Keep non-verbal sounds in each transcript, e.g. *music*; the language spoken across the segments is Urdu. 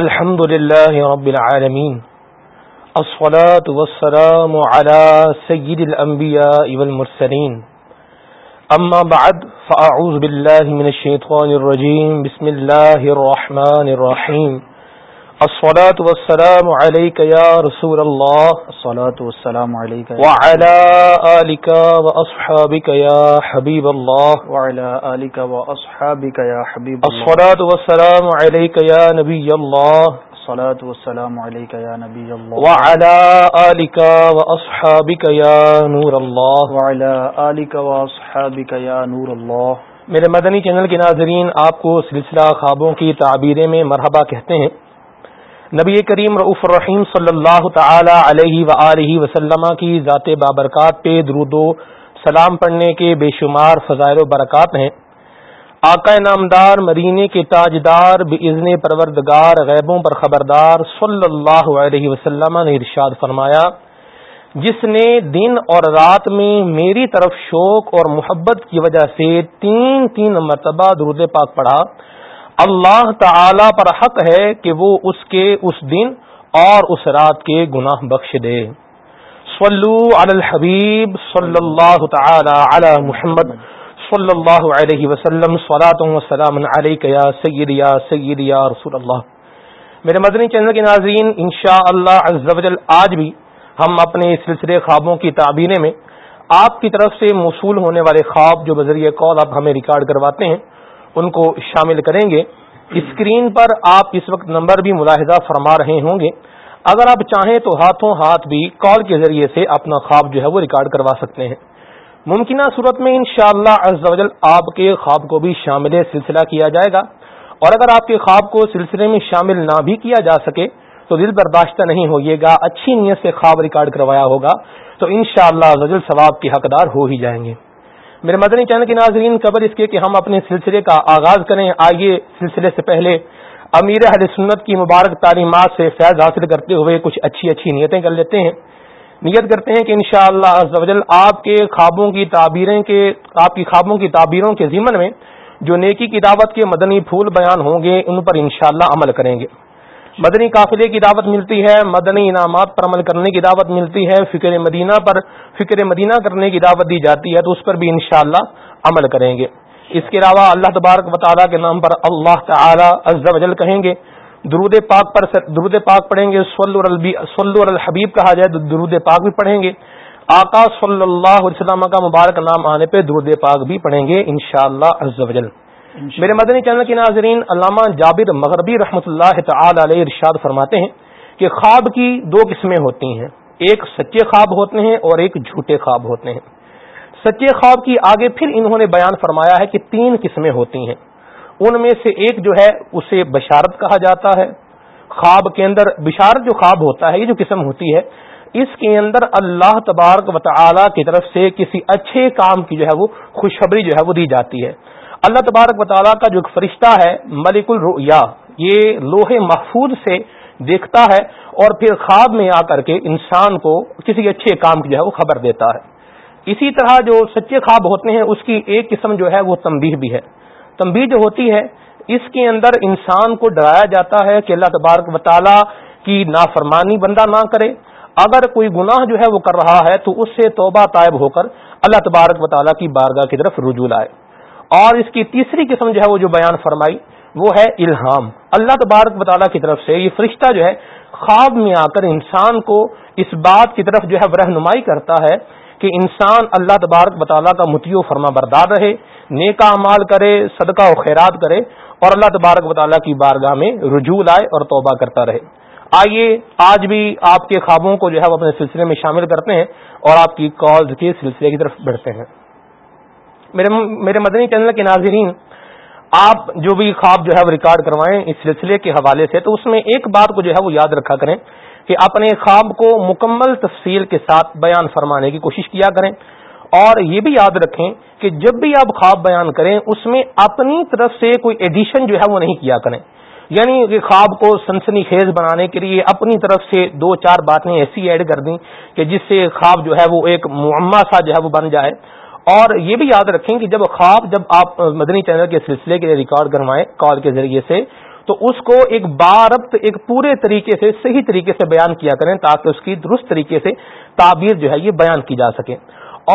الحمد لله رب العالمين. الصلاة والسلام على سيد الأنبياء والمرسلين. أما بعد، فأعوذ بالله من الشيطان الرجيم. بسم الله الرحمن الرحيم. الصلاة والسلام عليك يا رسول الله. الصلاة والسلام عليك وعلى آلك وأصحابك يا حبيب الله. وعلى آلك وأصحابك يا حبيب الله. الصلاة والسلام عليك يا نبي الله. الصلاة والسلام عليك يا نبي الله. وعلى آلك وأصحابك يا نور الله. وعلى آلك وأصحابك يا نور الله. میرے مدنی چینل کے ناظرین آپ کو سلسلہ خوابوں کی تعبیریں میں مرحبا کہتے ہیں۔ نبی کریم رعف الرحیم صلی اللہ تعالی علیہ و وسلم کی ذات بابرکات پہ درود و سلام پڑھنے کے بے شمار فضائل و برکات ہیں۔ آقا نامدار مدینے کے تاجدار بزن پروردگار غیبوں پر خبردار صلی اللہ علیہ وسلم نے ارشاد فرمایا، جس نے دن اور رات میں میری طرف شوق اور محبت کی وجہ سے تین تین مرتبہ درود پاک پڑھا اللہ تعالی پر حق ہے کہ وہ اس کے اس دن اور اس رات کے گناہ بخش دے۔ صلو علی الحبیب صلی اللہ تعالی علی محمد صلی اللہ علیہ وسلم وسلام یا سید یا سید یا رسول اللہ۔ میرے مدنی چینل کے ناظرین انشاء اللہ آج بھی ہم اپنے سلسلے خوابوں کی تعبیریں میں آپ کی طرف سے موصول ہونے والے خواب جو بذریعہ کال آپ ہمیں ریکارڈ کرواتے ہیں ان کو شامل کریں گے۔ اسکرین پر آپ اس وقت نمبر بھی ملاحظہ فرما رہے ہوں گے۔ اگر آپ چاہیں تو ہاتھوں ہاتھ بھی کال کے ذریعے سے اپنا خواب جو ہے وہ ریکارڈ کروا سکتے ہیں۔ ممکنہ صورت میں انشاءاللہ شاء اللہ آپ کے خواب کو بھی شامل سلسلہ کیا جائے گا۔ اور اگر آپ کے خواب کو سلسلے میں شامل نہ بھی کیا جا سکے تو دل برداشتہ نہیں ہوئیے گا، اچھی نیت سے خواب ریکارڈ کروایا ہوگا۔ تو انشاءاللہ شاء اللہ ثواب کے حقدار ہو ہی جائیں گے۔ میرے مدنی چینل کے ناظرین قبر اس کے کہ ہم اپنے سلسلے کا آغاز کریں، آئیے سلسلے سے پہلے امیر حد سنت کی مبارک تعلیمات سے فیض حاصل کرتے ہوئے کچھ اچھی اچھی نیتیں کر لیتے ہیں۔ نیت کرتے ہیں کہ انشاءاللہ شاء اللہ آپ کے خوابوں کی تعبیریں کے، آپ کی خوابوں کی تعبیروں کے ذمن میں جو نیکی کی دعوت کے مدنی پھول بیان ہوں گے، ان پر انشاءاللہ عمل کریں گے۔ مدنی قافلے کی دعوت ملتی ہے، مدنی انعامات پر عمل کرنے کی دعوت ملتی ہے، فکر مدینہ پر، فکر مدینہ کرنے کی دعوت دی جاتی ہے، تو اس پر بھی انشاءاللہ عمل کریں گے۔ اس کے علاوہ اللہ تبارک و تعالیٰ کے نام پر اللہ تعالی عز و جل کہیں گے۔ درود پاک پر درود پاک پڑھیں گے صلی الحبیب کہا جائے درود پاک بھی پڑھیں گے۔ آقا صلی اللہ علیہ وسلم کا مبارک نام آنے پہ درود پاک بھی پڑھیں گے، انشاءاللہ شاء اللہ میرے مدنی چینل کے ناظرین، علامہ جابر مغربی رحمۃ اللہ تعالی علیہ ارشاد فرماتے ہیں کہ خواب کی دو قسمیں ہوتی ہیں۔ ایک سچے خواب ہوتے ہیں اور ایک جھوٹے خواب ہوتے ہیں۔ سچے خواب کی آگے پھر انہوں نے بیان فرمایا ہے کہ تین قسمیں ہوتی ہیں۔ ان میں سے ایک جو ہے، اسے بشارت کہا جاتا ہے۔ خواب کے اندر بشارت جو خواب ہوتا ہے، یہ جو قسم ہوتی ہے، اس کے اندر اللہ تبارک و تعالی کی طرف سے کسی اچھے کام کی جو ہے، وہ خوشخبری جو ہے، وہ دی جاتی ہے۔ اللہ تبارک و تعالیٰ کا جو ایک فرشتہ ہے، ملک الریا یہ لوہے محفوظ سے دیکھتا ہے اور پھر خواب میں آ کر کے انسان کو کسی اچھے کام کی جو ہے وہ خبر دیتا ہے۔ اسی طرح جو سچے خواب ہوتے ہیں، اس کی ایک قسم جو ہے وہ تمبی بھی ہے۔ تمبی جو ہوتی ہے، اس کے اندر انسان کو ڈرایا جاتا ہے کہ اللہ تبارک و تعالیٰ کی نافرمانی بندہ نہ کرے۔ اگر کوئی گناہ جو ہے وہ کر رہا ہے، تو اس سے توبہ طائب ہو کر اللہ تبارک و تعالیٰ کی بارگاہ کی طرف رجوع لائے۔ اور اس کی تیسری قسم جو ہے وہ جو بیان فرمائی، وہ ہے الہام۔ اللہ تبارک تعالیٰ کی طرف سے یہ فرشتہ جو ہے خواب میں آ کر انسان کو اس بات کی طرف جو ہے رہنمائی کرتا ہے کہ انسان اللہ تبارک تعالیٰ کا متیو فرما بردار رہے نیکا مال کرے، صدقہ و خیرات کرے اور اللہ تبارک تعالیٰ کی بارگاہ میں رجوع لائے اور توبہ کرتا رہے۔ آئیے، آج بھی آپ کے خوابوں کو جو ہے وہ اپنے سلسلے میں شامل کرتے ہیں اور آپ کی کالز کے سلسلے کی طرف بڑھتے ہیں۔ میرے میرے مدنی چینل کے ناظرین، آپ جو بھی خواب جو ہے وہ ریکارڈ کروائیں اس سلسلے کے حوالے سے، تو اس میں ایک بات کو جو ہے وہ یاد رکھا کریں کہ اپنے خواب کو مکمل تفصیل کے ساتھ بیان فرمانے کی کوشش کیا کریں۔ اور یہ بھی یاد رکھیں کہ جب بھی آپ خواب بیان کریں، اس میں اپنی طرف سے کوئی ایڈیشن جو ہے وہ نہیں کیا کریں۔ یعنی کہ خواب کو سنسنی خیز بنانے کے لیے اپنی طرف سے دو چار باتیں ایسی ایڈ کر دیں کہ جس سے خواب جو ہے وہ ایک معمہ سا جو ہے وہ بن جائے۔ اور یہ بھی یاد رکھیں کہ جب خواب جب آپ مدنی چینل کے سلسلے کے لیے ریکارڈ کروائیں کال کے ذریعے سے، تو اس کو ایک باربت ایک پورے طریقے سے، صحیح طریقے سے بیان کیا کریں تاکہ اس کی درست طریقے سے تعبیر جو ہے یہ بیان کی جا سکے۔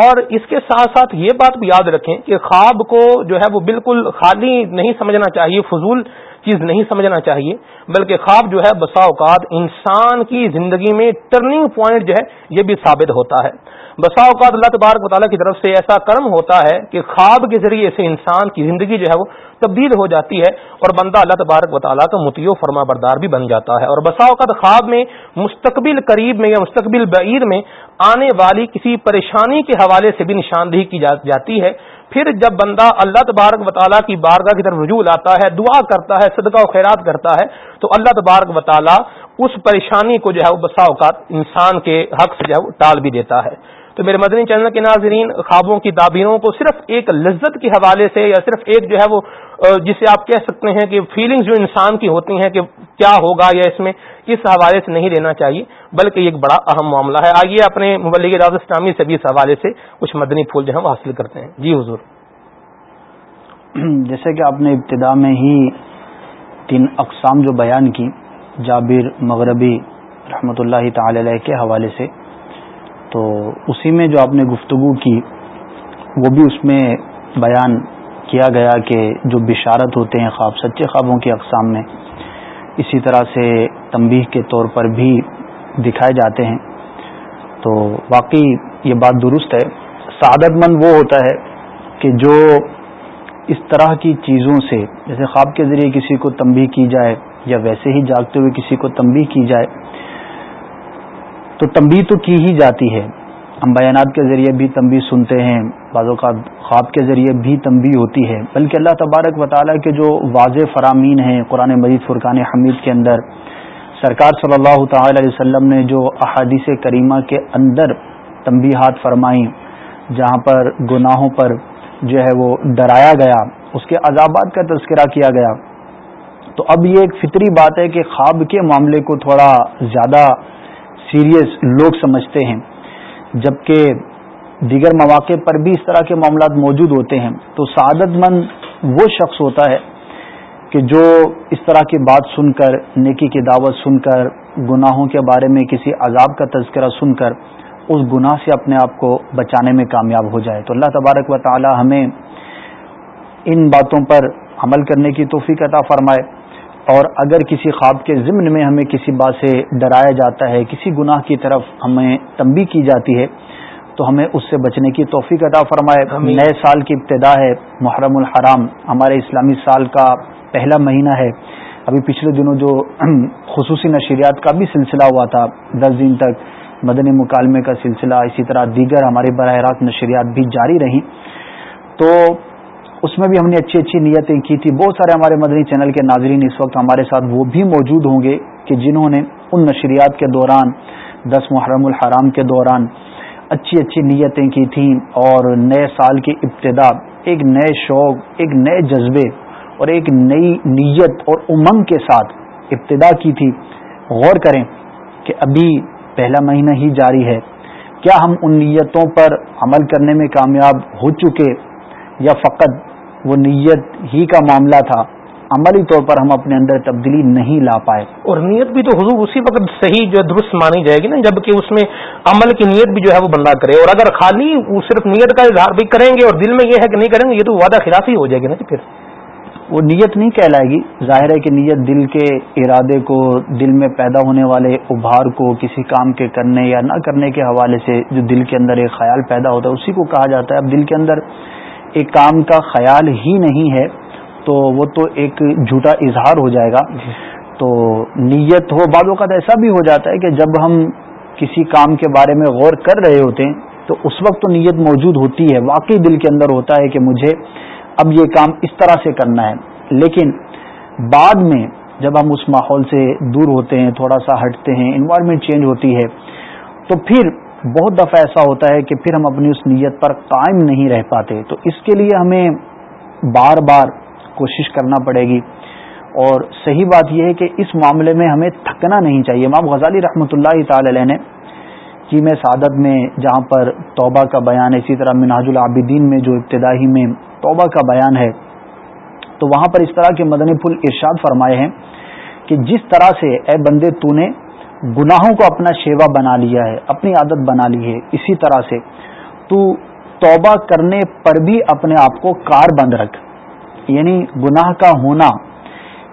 اور اس کے ساتھ ساتھ یہ بات بھی یاد رکھیں کہ خواب کو جو ہے وہ بالکل خالی نہیں سمجھنا چاہیے، فضول چیز نہیں سمجھنا چاہیے، بلکہ خواب جو ہے بسا اوقات انسان کی زندگی میں ٹرننگ پوائنٹ جو ہے، یہ بھی ثابت ہوتا ہے۔ بسا اوقات اللہ تبارک مطالعہ کی طرف سے ایسا کرم ہوتا ہے کہ خواب کے ذریعے سے انسان کی زندگی جو ہے وہ تبدیل ہو جاتی ہے اور بندہ اللہ تبارک مطالعہ کا متیو فرما بردار بھی بن جاتا ہے۔ اور بسا اوقات خواب میں مستقبل قریب میں یا مستقبل بعیر میں آنے والی کسی پریشانی کے حوالے سے بھی نشاندہی کی جاتی ہے۔ پھر جب بندہ اللہ تبارک وطالعہ کی بارگاہ کی طرف رجوع لاتا ہے، دعا کرتا ہے، صدقہ و خیرات کرتا ہے، تو اللہ تبارک و تعالیٰ اس پریشانی کو جو ہے وہ بسا اوقات انسان کے حق سے جو ہے وہ ٹال بھی دیتا ہے۔ تو میرے مدنی چینل کے ناظرین، خوابوں کی تعبیروں کو صرف ایک لذت کے حوالے سے یا صرف ایک جو ہے وہ جسے آپ کہہ سکتے ہیں کہ فیلنگز جو انسان کی ہوتی ہیں کہ کیا ہوگا یا اس میں اس حوالے سے نہیں لینا چاہیے، بلکہ یہ ایک بڑا اہم معاملہ ہے۔ آئیے اپنے مبلغ راز اسلامی سے بھی اس حوالے سے کچھ مدنی پھول جو ہے وہ حاصل کرتے ہیں۔ جی حضور۔ *clears throat* جیسے کہ آپ نے ابتدا میں ہی تین اقسام جو بیان کی، جابر، مغربی رحمۃ اللہ تعالی علیہ کے حوالے سے۔ تو اسی میں جو آپ نے گفتگو کی، وہ بھی اس میں بیان کیا گیا کہ جو بشارت ہوتے ہیں خواب، سچے خوابوں کی اقسام میں، اسی طرح سے تنبیہ کے طور پر بھی دکھائے جاتے ہیں۔ تو واقعی یہ بات درست ہے۔ سعادت مند وہ ہوتا ہے کہ جو اس طرح کی چیزوں سے، جیسے خواب کے ذریعے کسی کو تنبیہ کی جائے یا ویسے ہی جاگتے ہوئے کسی کو تنبیہ کی جائے تو تمبی تو کی ہی جاتی ہے۔ ہم بیانات کے ذریعے بھی تمبی سنتے ہیں، بعض اوقات خواب کے ذریعے بھی تمبی ہوتی ہے۔ بلکہ اللہ تبارک و تعالیٰ کے جو واضح فرامین ہیں، قرآن مجید، فرقان حمید کے اندر، سرکار صلی اللہ تعالی علیہ وسلم نے جو احادیث کریمہ کے اندر تمبی ہاتھ فرمائیں، جہاں پر گناہوں پر جو ہے وہ ڈرایا گیا، اس کے عذابات کا تذکرہ کیا گیا۔ تو اب یہ ایک فطری بات ہے کہ خواب کے معاملے کو تھوڑا زیادہ سیریس لوگ سمجھتے ہیں، جبکہ دیگر مواقع پر بھی اس طرح کے معاملات موجود ہوتے ہیں۔ تو سعادت مند وہ شخص ہوتا ہے کہ جو اس طرح کی بات سن کر، نیکی کی دعوت سن کر، گناہوں کے بارے میں کسی عذاب کا تذکرہ سن کر اس گناہ سے اپنے آپ کو بچانے میں کامیاب ہو جائے۔ تو اللہ تبارک و تعالی ہمیں ان باتوں پر عمل کرنے کی توفیق عطا فرمائے۔ اور اگر کسی خواب کے ضمن میں ہمیں کسی بات سے ڈرایا جاتا ہے کسی گناہ کی طرف ہمیں تنبی کی جاتی ہے تو ہمیں اس سے بچنے کی توفیق عطا فرمائے۔ نئے سال کی ابتدا ہے محرم الحرام ہمارے اسلامی سال کا پہلا مہینہ ہے۔ ابھی پچھلے دنوں جو *clears throat* خصوصی نشریات کا بھی سلسلہ ہوا تھا دس دن تک مدنی مکالمے کا سلسلہ اسی طرح دیگر ہمارے براہ راست نشریات بھی جاری رہیں۔ تو اس میں بھی ہم نے اچھی اچھی نیتیں کی تھی۔ بہت سارے ہمارے مدنی چینل کے ناظرین اس وقت ہمارے ساتھ وہ بھی موجود ہوں گے کہ جنہوں نے ان نشریات کے دوران، دس محرم الحرام کے دوران اچھی اچھی نیتیں کی تھیں اور نئے سال کی ابتدا، ایک نئے شوق، ایک نئے جذبے اور ایک نئی نیت اور امنگ کے ساتھ ابتدا کی تھی۔ غور کریں کہ ابھی پہلا مہینہ ہی جاری ہے۔ کیا ہم ان نیتوں پر عمل کرنے میں کامیاب ہو چکے یا فقط وہ نیت ہی کا معاملہ تھا عملی طور پر ہم اپنے اندر تبدیلی نہیں لا پائے۔ اور نیت بھی تو حضور اسی وقت صحیح جو درست مانی جائے گی نا جبکہ اس میں عمل کی نیت بھی جو ہے وہ بندہ کرے۔ اور اگر خالی صرف نیت کا اظہار بھی کریں گے اور دل میں یہ ہے کہ نہیں کریں گے یہ تو وعدہ خلاف ہی ہو جائے گی نا جی پھر۔ وہ نیت نہیں کہلائے گی۔ ظاہر ہے کہ نیت دل کے ارادے کو دل میں پیدا ہونے والے ابھار کو کسی کام کے کرنے یا نہ کرنے کے حوالے سے جو دل کے اندر ایک خیال پیدا ہوتا ہے اسی کو کہا جاتا ہے۔ اب دل کے اندر ایک کام کا خیال ہی نہیں ہے تو وہ تو ایک جھوٹا اظہار ہو جائے گا۔ تو نیت ہو بعض اوقات ایسا بھی ہو جاتا ہے کہ جب ہم کسی کام کے بارے میں غور کر رہے ہوتے ہیں تو اس وقت تو نیت موجود ہوتی ہے واقعی دل کے اندر ہوتا ہے کہ مجھے اب یہ کام اس طرح سے کرنا ہے۔ لیکن بعد میں جب ہم اس ماحول سے دور ہوتے ہیں تھوڑا سا ہٹتے ہیں انوائرمنٹ چینج ہوتی ہے تو پھر بہت دفعہ ایسا ہوتا ہے کہ پھر ہم اپنی اس نیت پر قائم نہیں رہ پاتے۔ تو اس کے لیے ہمیں بار بار کوشش کرنا پڑے گی۔ اور صحیح بات یہ ہے کہ اس معاملے میں ہمیں تھکنا نہیں چاہیے۔ امام غزالی رحمۃ اللہ تعالی علیہ نے جی میں سعادت میں جہاں پر توبہ کا بیان ہے اسی طرح مناج العابدین میں جو ابتدائی میں توبہ کا بیان ہے، تو وہاں پر اس طرح کے مدنی پھول ارشاد فرمائے ہیں کہ جس طرح سے اے بندے تو نے گناہوں کو اپنا شیوا بنا لیا ہے، اپنی عادت بنا لی ہے، اسی طرح سے۔ تو توبہ کرنے پر بھی اپنے آپ کو کار بند رکھ۔ یعنی گناہ کا ہونا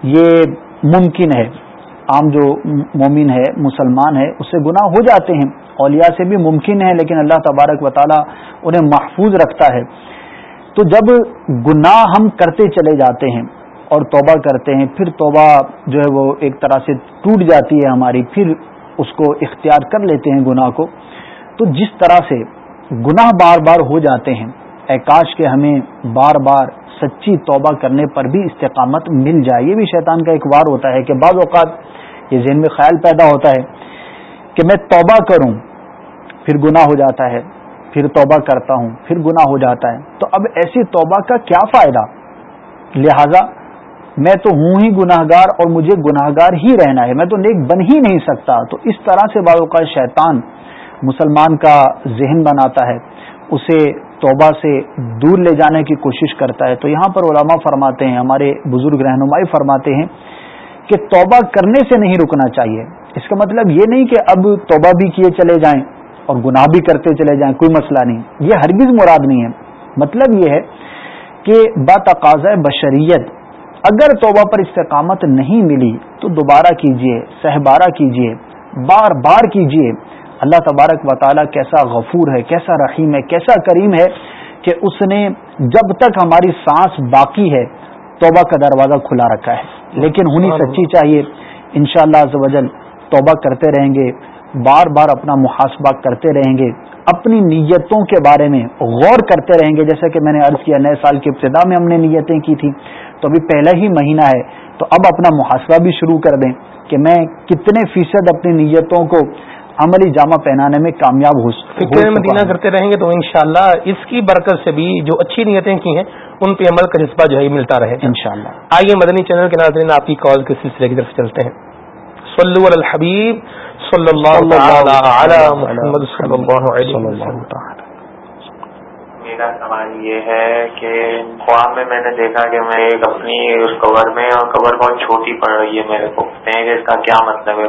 یہ ممکن ہے۔ عام جو مومن ہے، مسلمان ہے، اس سے گناہ ہو جاتے ہیں۔ اولیاء سے بھی ممکن ہے، لیکن اللہ تبارک و تعالیٰ انہیں محفوظ رکھتا ہے۔ تو جب گناہ ہم کرتے چلے جاتے ہیں اور توبہ کرتے ہیں، پھر توبہ جو ہے وہ ایک طرح سے ٹوٹ جاتی ہے ہماری، پھر اس کو اختیار کر لیتے ہیں گناہ کو۔ تو جس طرح سے گناہ بار بار ہو جاتے ہیں، اے کاش کے ہمیں بار بار سچی توبہ کرنے پر بھی استقامت مل جائے۔ یہ بھی شیطان کا ایک وار ہوتا ہے کہ بعض اوقات یہ ذہن میں خیال پیدا ہوتا ہے کہ میں توبہ کروں، پھر گناہ ہو جاتا ہے، پھر توبہ کرتا ہوں، پھر گناہ ہو جاتا ہے۔ تو اب ایسی توبہ کا کیا فائدہ؟ لہذا میں تو ہوں ہی گناہ گار اور مجھے گناہ گار ہی رہنا ہے، میں تو نیک بن ہی نہیں سکتا۔ تو اس طرح سے بعض اوقات شیطان مسلمان کا ذہن بناتا ہے، اسے توبہ سے دور لے جانے کی کوشش کرتا ہے۔ تو یہاں پر علماء فرماتے ہیں، ہمارے بزرگ رہنمائی فرماتے ہیں کہ توبہ کرنے سے نہیں رکنا چاہیے۔ اس کا مطلب یہ نہیں کہ اب توبہ بھی کیے چلے جائیں اور گناہ بھی کرتے چلے جائیں، کوئی مسئلہ نہیں۔ یہ ہرگز مراد نہیں ہے۔ مطلب یہ ہے کہ با بشریت اگر توبہ پر استقامت نہیں ملی تو دوبارہ کیجیے سہبارہ کیجیے بار بار کیجیے اللہ تبارک و تعالیٰ کیسا غفور ہے کیسا رحیم ہے کیسا کریم ہے کہ اس نے جب تک ہماری سانس باقی ہے توبہ کا دروازہ کھلا رکھا ہے۔ لیکن ہونی سچی چاہیے انشاءاللہ شاء اللہ توبہ کرتے رہیں گے بار بار اپنا محاسبہ کرتے رہیں گے اپنی نیتوں کے بارے میں غور کرتے رہیں گے۔ جیسا کہ میں نے عرض کیا نئے سال کی ابتدا میں ہم نے نیتیں کی تھی تو ابھی پہلا ہی مہینہ ہے تو اب اپنا محاسبہ بھی شروع کر دیں کہ میں کتنے فیصد اپنی نیتوں کو عملی جامہ پہنانے میں کامیاب ہو فکر مدینہ کرتے رہیں گے تو انشاءاللہ اس کی برکت سے بھی جو اچھی نیتیں کی ہیں ان پہ عمل کا جذبہ جو ہے ملتا رہے انشاءاللہ۔ آئیے مدنی چینل کے ناظرین آپ کی کال کے سلسلے کی طرف چلتے ہیں۔ صلو علی الحبیب صلی اللہ علی محمد صلی اللہ علیہ وسلم۔ میرا سوال یہ ہے کہ خواب میں میں نے دیکھا کہ میں ایک اپنی اس کور میں اور کور بہت چھوٹی پڑ رہی ہے میرے کو۔ اس کا کیا مطلب ہے؟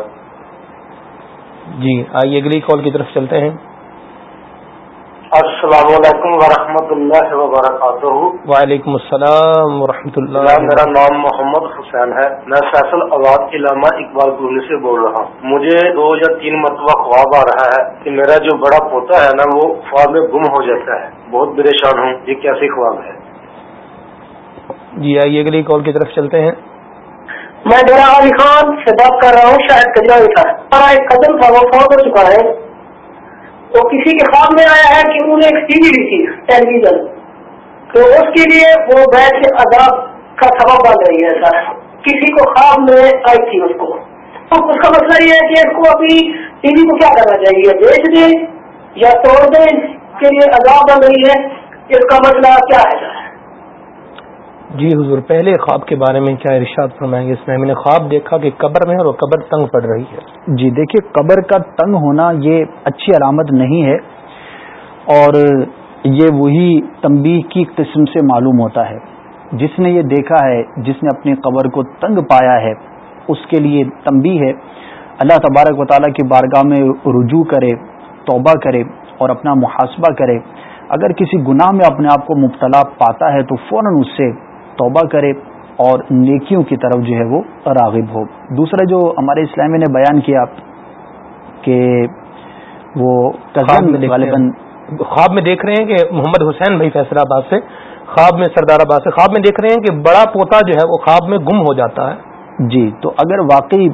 جی آئیے اگلی کال کی طرف چلتے ہیں۔ السلام علیکم ورحمۃ اللہ وبرکاتہ۔ وعلیکم السلام ورحمۃ اللہ میرا نام محمد حسین ہے۔ میں فیصل آباد علامہ اقبال پورنی سے بول رہا ہوں۔ مجھے دو یا تین مرتبہ خواب آ رہا ہے کہ میرا جو بڑا پوتا ہے نا وہ خواب میں گم ہو جاتا ہے۔ بہت پریشان ہوں۔ یہ کیسی خواب ہے؟ جی آئیے اگلی کال کی طرف چلتے ہیں۔ میں ڈیرا علی خان سے بات کر رہا ہوں شاید کجرا تھا۔ ہمارا ایک قدم تھا وہ فوت ہو چکا ہے۔ تو کسی کے خواب میں آیا ہے کہ انہوں نے ایک ٹی وی لی تھی ٹیلی ویژن تو اس کے لیے وہ بیچ عذاب کا سبب بن رہی ہے سر۔ کسی کو خواب میں آئی تھی اس کو۔ تو اس کا مسئلہ یہ ہے کہ اس کو ابھی ٹی وی کو کیا کرنا چاہیے؟ بیچ دیں یا توڑ دیں؟ کے لیے عذاب بن رہی ہے۔ اس کا مسئلہ کیا ہے سر؟ جی حضور، پہلے خواب کے بارے میں کیا ارشاد فرمائیں گے؟ اس میں نے خواب دیکھا کہ قبر میں اور قبر تنگ پڑ رہی ہے۔ جی دیکھیے، قبر کا تنگ ہونا یہ اچھی علامت نہیں ہے اور یہ وہی تنبیہ کی قسم سے معلوم ہوتا ہے۔ جس نے یہ دیکھا ہے، جس نے اپنی قبر کو تنگ پایا ہے، اس کے لیے تنبیہ ہے۔ اللہ تبارک و تعالیٰ کی بارگاہ میں رجوع کرے، توبہ کرے اور اپنا محاسبہ کرے۔ اگر کسی گناہ میں اپنے آپ کو مبتلا پاتا ہے تو فوراً اس سے توبہ کرے اور نیکیوں کی طرف جو ہے وہ راغب ہو۔ دوسرا جو ہمارے اسلامی نے بیان کیا کہ وہ خواب میں دیکھ رہے ہیں۔ کہ محمد حسین بھائی فیصلہ آباد سے خواب میں سردار آباد سے خواب میں دیکھ رہے ہیں کہ بڑا پوتا جو ہے وہ خواب میں گم ہو جاتا ہے۔ جی تو اگر واقعی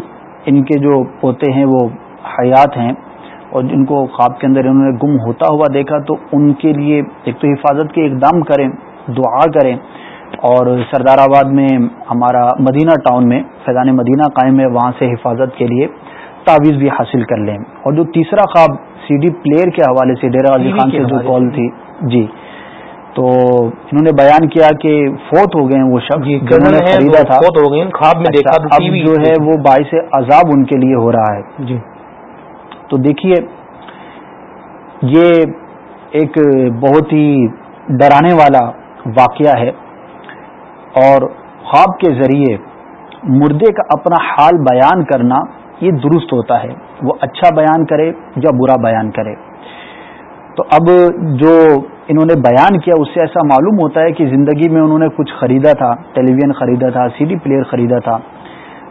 ان کے جو پوتے ہیں وہ حیات ہیں اور جن کو خواب کے اندر انہوں نے گم ہوتا ہوا دیکھا تو ان کے لیے ایک تو حفاظت کے اقدام کریں دعا کریں۔ اور سردار آباد میں ہمارا مدینہ ٹاؤن میں فیضان مدینہ قائم ہے وہاں سے حفاظت کے لیے تعویذ بھی حاصل کر لیں۔ اور جو تیسرا خواب سی ڈی پلیئر کے حوالے سے ڈیرا علی خان سے جو کال تھی۔ جی۔ تو انہوں نے بیان کیا کہ فوت ہو گئے وہ شخص جی، نے خریدا تھا۔ فوت ہو گئے خواب میں دیکھا اچھا، اب جو ہے وہ باعث عذاب ان کے لیے ہو رہا ہے۔ جی۔ تو دیکھیے یہ ایک بہت ہی ڈرانے والا واقعہ ہے۔ اور خواب کے ذریعے مردے کا اپنا حال بیان کرنا یہ درست ہوتا ہے۔ وہ اچھا بیان کرے یا برا بیان کرے۔ تو اب جو انہوں نے بیان کیا، اس سے ایسا معلوم ہوتا ہے کہ زندگی میں انہوں نے کچھ خریدا تھا ٹیلی ویژن خریدا تھا، سی ڈی پلیئر خریدا تھا۔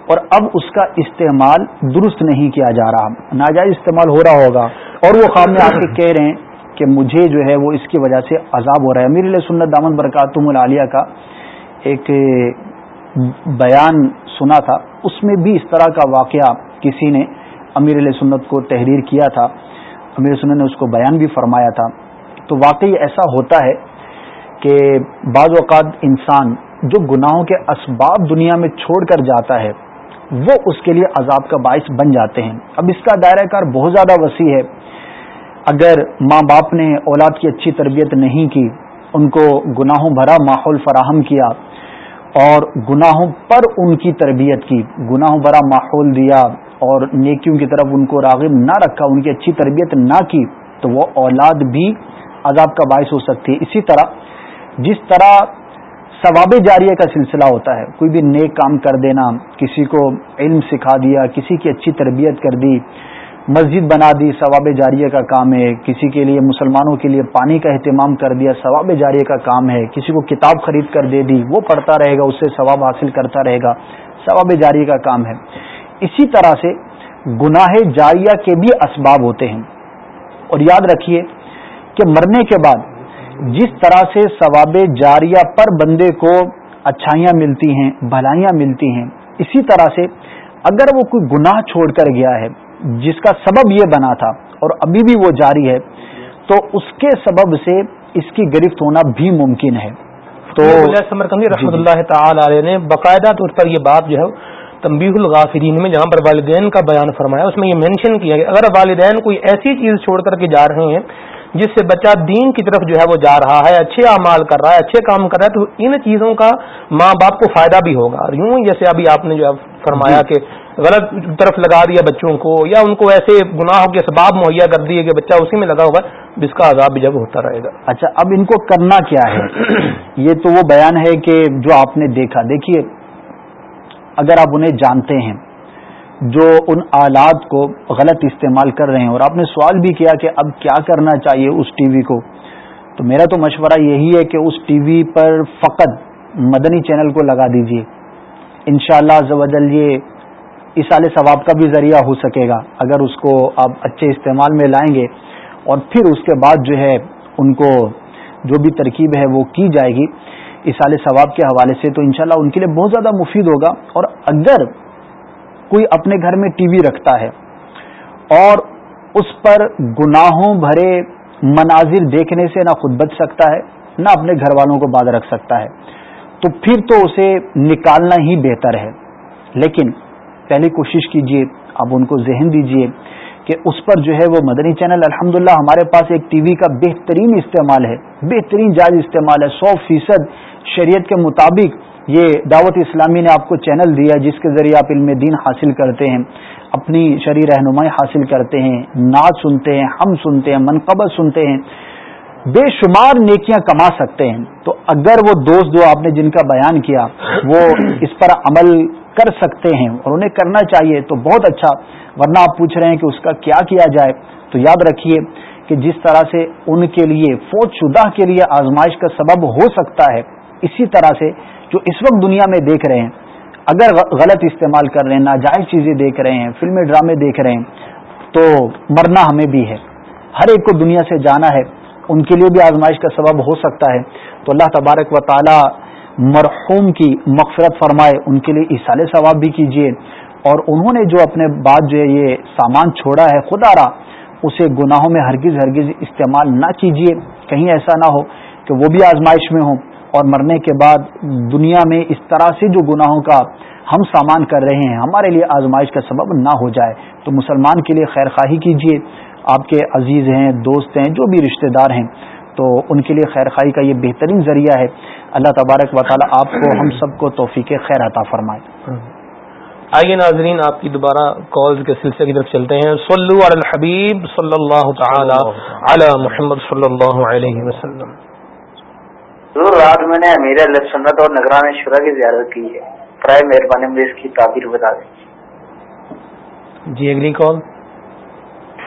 اور اب اس کا استعمال درست نہیں کیا جا رہا۔ ناجائز استعمال ہو رہا ہوگا۔ اور وہ خواب میں آ کے کہہ رہے ہیں کہ مجھے جو ہے وہ اس کی وجہ سے عذاب ہو رہا ہے۔ امیر سنت دامن برکاتم العالیہ کا۔ ایک بیان سنا تھا، اس میں بھی اس طرح کا واقعہ کسی نے امیر علیہ سنت کو تحریر کیا تھا۔ امیر سنت نے اس کو بیان بھی فرمایا تھا۔ تو واقعی ایسا ہوتا ہے کہ بعض اوقات انسان جو گناہوں کے اسباب دنیا میں چھوڑ کر جاتا ہے، وہ اس کے لیے عذاب کا باعث بن جاتے ہیں۔ اب اس کا دائرہ کار بہت زیادہ وسیع ہے۔ اگر ماں باپ نے اولاد کی اچھی تربیت نہیں کی، ان کو گناہوں بھرا ماحول فراہم کیا اور گناہوں پر ان کی تربیت کی۔ گناہوں بھرا ماحول دیا اور نیکیوں کی طرف ان کو راغب نہ رکھا، ان کی اچھی تربیت نہ کی، تو وہ اولاد بھی عذاب کا باعث ہو سکتی ہے۔ اسی طرح جس طرح ثواب جاریہ کا سلسلہ ہوتا ہے، کوئی بھی نیک کام کر دینا، کسی کو علم سکھا دیا، کسی کی اچھی تربیت کر دی مسجد بنا دی، ثواب جاریہ کا کام ہے، کسی کے لیے، مسلمانوں کے لیے پانی کا اہتمام کر دیا، ثواب جاریہ کا کام ہے، کسی کو کتاب خرید کر دے دی، وہ پڑھتا رہے گا، اس سے ثواب حاصل کرتا رہے گا، ثواب جاریہ کا کام ہے۔ اسی طرح سے گناہ جاریہ کے بھی اسباب ہوتے ہیں۔ اور یاد رکھیے کہ مرنے کے بعد جس طرح سے ثواب جاریہ پر بندے کو اچھائیاں ملتی ہیں، بھلائیاں ملتی ہیں، اسی طرح سے اگر وہ کوئی گناہ چھوڑ کر گیا ہے جس کا سبب یہ بنا تھا اور ابھی بھی وہ جاری ہے تو اس کے سبب سے اس کی گرفت ہونا بھی ممکن ہے تو رحمۃ جی، جی۔ اللہ تعالی علیہ نے باقاعدہ طور پر یہ بات جو ہے تمبی الغافرین میں جہاں پر والدین کا بیان فرمایا اس میں یہ مینشن کیا کہ اگر والدین کوئی ایسی چیز چھوڑ کر کے جا رہے ہیں جس سے بچہ دین کی طرف جو ہے وہ جا رہا ہے اچھے اعمال کر رہا ہے اچھے کام کر رہا ہے تو ان چیزوں کا ماں باپ کو فائدہ بھی ہوگا یوں جیسے ابھی آپ نے جو فرمایا جی۔ کہ غلط طرف لگا دیا بچوں کو یا ان کو ایسے گناہوں کے سباب مہیا کر دیے کہ بچہ اسی میں لگا ہوگا جس کا عذاب بھی جب ہوتا رہے گا۔ اچھا اب ان کو کرنا کیا ہے؟ *clears throat* یہ تو وہ بیان ہے کہ جو آپ نے دیکھا دیکھیے اگر آپ انہیں جانتے ہیں جو ان آلات کو غلط استعمال کر رہے ہیں اور آپ نے سوال بھی کیا کہ اب کیا کرنا چاہیے اس ٹی وی کو تو میرا تو مشورہ یہی ہے کہ اس ٹی وی پر فقط مدنی چینل کو لگا دیجیے ان شاء یہ اسال ثواب کا بھی ذریعہ ہو سکے گا۔ اگر اس کو آپ اچھے استعمال میں لائیں گے اور پھر اس کے بعد جو ہے ان کو جو بھی ترکیب ہے وہ کی جائے گی اسال ثواب کے حوالے سے تو انشاءاللہ ان کے لیے بہت زیادہ مفید ہوگا۔ اور اگر کوئی اپنے گھر میں ٹی وی رکھتا ہے اور اس پر گناہوں بھرے مناظر دیکھنے سے نہ خود بچ سکتا ہے، نہ اپنے گھر والوں کو بعد رکھ سکتا ہے، تو پھر تو اسے نکالنا ہی بہتر ہے۔ لیکن پہلی کوشش کیجیے اب ان کو ذہن دیجیے کہ اس پر جو ہے وہ مدنی چینل الحمد ہمارے پاس ایک ٹی وی کا بہترین استعمال ہے، بہترین جائز استعمال ہے۔ سو فیصد شریعت کے مطابق یہ دعوت اسلامی نے آپ کو چینل دیا جس کے ذریعے آپ علم دین حاصل کرتے ہیں، اپنی شرع رہنمائی حاصل کرتے ہیں، نعت سنتے ہیں، ہم سنتے ہیں منقبت سنتے ہیں۔ بے شمار نیکیاں کما سکتے ہیں۔ تو اگر وہ دوست جو آپ نے جن کا بیان کیا، وہ اس پر عمل کر سکتے ہیں اور انہیں کرنا چاہیے، تو بہت اچھا۔ ورنہ آپ پوچھ رہے ہیں کہ اس کا کیا کیا جائے، تو یاد رکھیے کہ جس طرح سے ان کے لیے، فوج شدہ کے لیے آزمائش کا سبب ہو سکتا ہے، اسی طرح سے جو اس وقت دنیا میں دیکھ رہے ہیں۔ اگر غلط استعمال کر رہے ہیں، ناجائز چیزیں دیکھ رہے ہیں، فلمیں، ڈرامے دیکھ رہے ہیں، تو مرنا ہمیں بھی ہے۔ ہر ایک کو دنیا سے جانا ہے۔ ان کے لیے بھی آزمائش کا سبب ہو سکتا ہے۔ تو اللہ تبارک و تعالی مرحوم کی مغفرت فرمائے، ان کے لیے اصال ثواب بھی کیجیے اور انہوں نے جو اپنے بعد جو ہے یہ سامان چھوڑا ہے خدا رہا اسے گناہوں میں ہرگز ہرگز استعمال نہ کیجیے کہیں ایسا نہ ہو کہ وہ بھی آزمائش میں ہوں۔ اور مرنے کے بعد دنیا میں اس طرح سے جو گناہوں کا ہم سامان کر رہے ہیں، ہمارے لیے آزمائش کا سبب نہ ہو جائے۔ تو مسلمان کے لیے خیر خواہی کیجیے آپ کے عزیز ہیں دوست ہیں جو بھی رشتہ دار ہیں تو ان کے لیے خیر خواہی کا یہ بہترین ذریعہ ہے۔ اللہ تبارک و تعالیٰ آپ کو ہم سب کو توفیق خیر عطا فرمائے۔ آئیے ناظرین آپ کی دوبارہ کالز کے سلسلے کی طرف چلتے ہیں۔ صلو علی الحبیب صلی اللہ تعالی علی محمد صلی اللہ علیہ وسلم۔ ضرور رات میں نے امیر سنت اور نگران شرح کی زیارت کی ہے۔ برائے مہربانی مجھے اس کی تعبیر بتا دیں۔ جی اگلی کال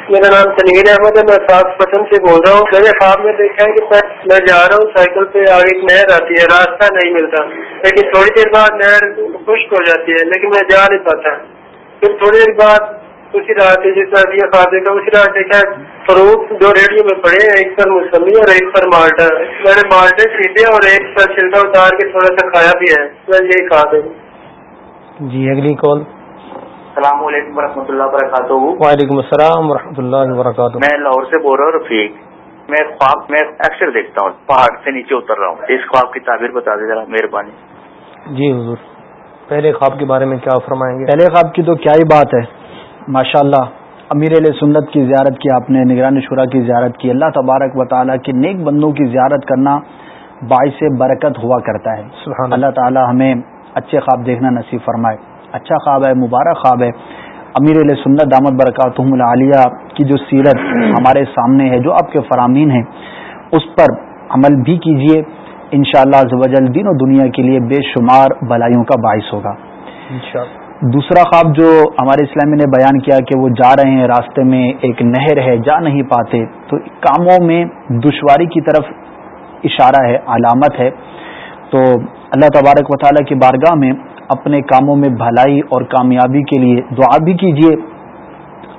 میرا نام تنویر احمد ہے، میں صاف پسند سے بول رہا ہوں۔ میں نے خواب میں دیکھا ہے کہ میں جا رہا ہوں سائیکل پہ، آگے نہر آتی ہے، راستہ نہیں ملتا۔ لیکن تھوڑی دیر بعد نہر خشک ہو جاتی ہے، لیکن میں جا نہیں پاتا۔ پھر تھوڑی دیر بعد اسی رات جس طرح یہ خواب دیکھا، اسی رات دیکھا فروٹ دو ریڈیو میں پڑے ہیں، ایک پر موسمی اور ایک پر مالٹا۔ میں نے مالٹے خریدے اور ایک پر چھلکا اتار کے تھوڑا سا کھایا بھی ہے۔ میں یہی کھا دوں جی اگلی کال۔ السلام علیکم و رحمۃ اللہ وبرکاتہ۔ وعلیکم السلام و رحمۃ اللہ وبرکاتہ۔ میں لاہور سے بول رہا ہوں رفیق۔ میں خواب میں اکثر دیکھتا ہوں پہاڑ سے نیچے اتر رہا ہوں۔ اس خواب کی تعبیر بتا دیں ذرا مہربانی۔ جی حضور۔ پہلے خواب کے بارے میں کیا فرمائیں گے؟ پہلے خواب کی تو کیا ہی بات ہے۔ ماشاء اللہ امیر علیہ سنت کی زیارت کی آپ نے نگران شورا کی زیارت کی۔ اللہ تبارک و تعالیٰ کے نیک بندوں کی زیارت کرنا باعث برکت ہوا کرتا ہے۔ سبحان اللہ تعالیٰ ہمیں اچھے خواب دیکھنا نصیب فرمائے۔ اچھا خواب ہے مبارک خواب ہے۔ امیر علیہ سنت دامت برکات العالیہ کی جو سیرت ہمارے سامنے ہے جو آپ کے فرامین ہیں اس پر عمل بھی کیجیے ان شاء اللہ دین و دنیا کے لیے بے شمار بلائیوں کا باعث ہوگا۔ دوسرا خواب جو ہمارے اسلامی نے بیان کیا کہ وہ جا رہے ہیں راستے میں ایک نہر ہے جا نہیں پاتے۔ تو کاموں میں دشواری کی طرف اشارہ ہے علامت ہے۔ تو اللہ تبارک و تعالیٰ کی بارگاہ میں اپنے کاموں میں بھلائی اور کامیابی کے لیے دعا بھی کیجیے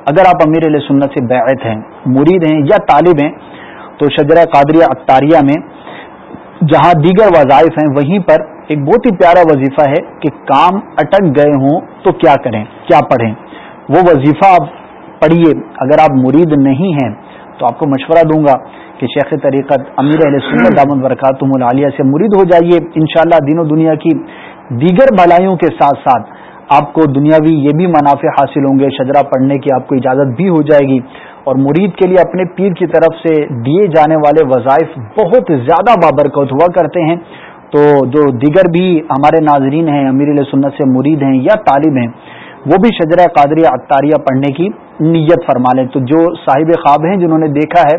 اگر آپ امیر علیہ سنت سے بیعت ہیں، مرید ہیں یا طالب ہیں، تو شجرہ قادریہ اختاریہ میں جہاں دیگر وظائف ہیں، وہیں پر ایک بہت ہی پیارا وظیفہ ہے کہ کام اٹک گئے ہوں تو کیا کریں، کیا پڑھیں۔ وہ وظیفہ آپ پڑھیے۔ اگر آپ مرید نہیں ہیں، تو آپ کو مشورہ دوں گا کہ شیخ طریقت امیر علیہ سنت دامد برکاتم العالیہ سے مرید ہو جائیے۔ انشاءاللہ دین و دنیا کی دیگر بلائیوں کے ساتھ ساتھ آپ کو دنیاوی یہ بھی منافع حاصل ہوں گے شجرا پڑھنے کی آپ کو اجازت بھی ہو جائے گی۔ اور مرید کے لیے اپنے پیر کی طرف سے دیے جانے والے وظائف بہت زیادہ بابرکت ہوا کرتے ہیں۔ تو جو دیگر بھی ہمارے ناظرین ہیں، امیر علیہ سنت سے مرید ہیں یا طالب ہیں وہ بھی شجرہ قادری اطاریہ پڑھنے کی نیت فرما لیں۔ تو جو صاحب خواب ہیں جنہوں نے دیکھا ہے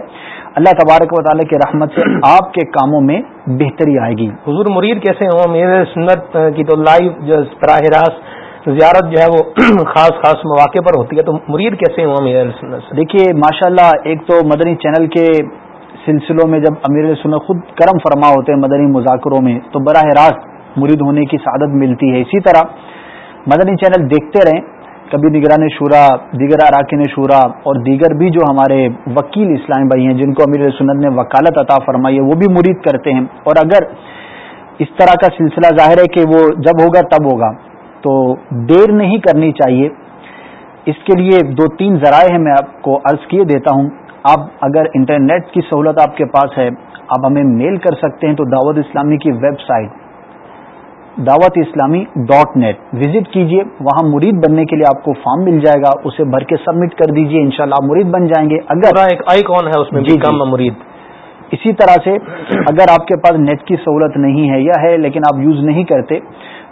اللہ تبارک و تعالیٰ کی رحمت سے آپ کے کاموں میں بہتری آئے گی۔ حضور مرید کیسے ہوں میرے سنت کی تو لائیو جو براہ راست زیارت جو ہے وہ *clears throat* خاص خاص مواقع پر ہوتی ہے۔ تو مرید کیسے ہوں امیر سنت دیکھیے ماشاء اللہ ایک تو مدنی چینل کے سلسلوں میں جب امیر سنت خود کرم فرما ہوتے ہیں مدنی مذاکروں میں تو براہ راست مرید ہونے کی سعادت ملتی ہے۔ اسی طرح مدنی چینل دیکھتے رہیں۔ کبھی نگران شورا، دیگر اراکین شورا اور دیگر بھی جو ہمارے وکیل اسلام بھائی ہیں، جن کو امیر سنت نے وکالت عطا فرمائی ہے، وہ بھی مرید کرتے ہیں۔ اور اگر اس طرح کا سلسلہ ظاہر ہے کہ وہ جب ہوگا، تب ہوگا۔ تو دیر نہیں کرنی چاہیے۔ اس کے لیے دو تین ذرائع ہیں، میں آپ کو عرض کیے دیتا ہوں۔ آپ اگر انٹرنیٹ کی سہولت آپ کے پاس ہے، آپ ہمیں میل کر سکتے ہیں تو دعوت اسلامی کی ویب سائٹ دعوت اسلامی ڈاٹ نیٹ. وزٹ کیجیے وہاں مرید بننے کے لیے آپ کو فارم مل جائے گا اسے بھر کے سبمٹ کر دیجیے انشاءاللہ آپ مرید بن جائیں گے۔ اگر ایک آئی کون ہے اس میں جی جی۔ مرید۔ اسی طرح سے اگر آپ کے پاس نیٹ کی سہولت نہیں ہے یا ہے لیکن آپ یوز نہیں کرتے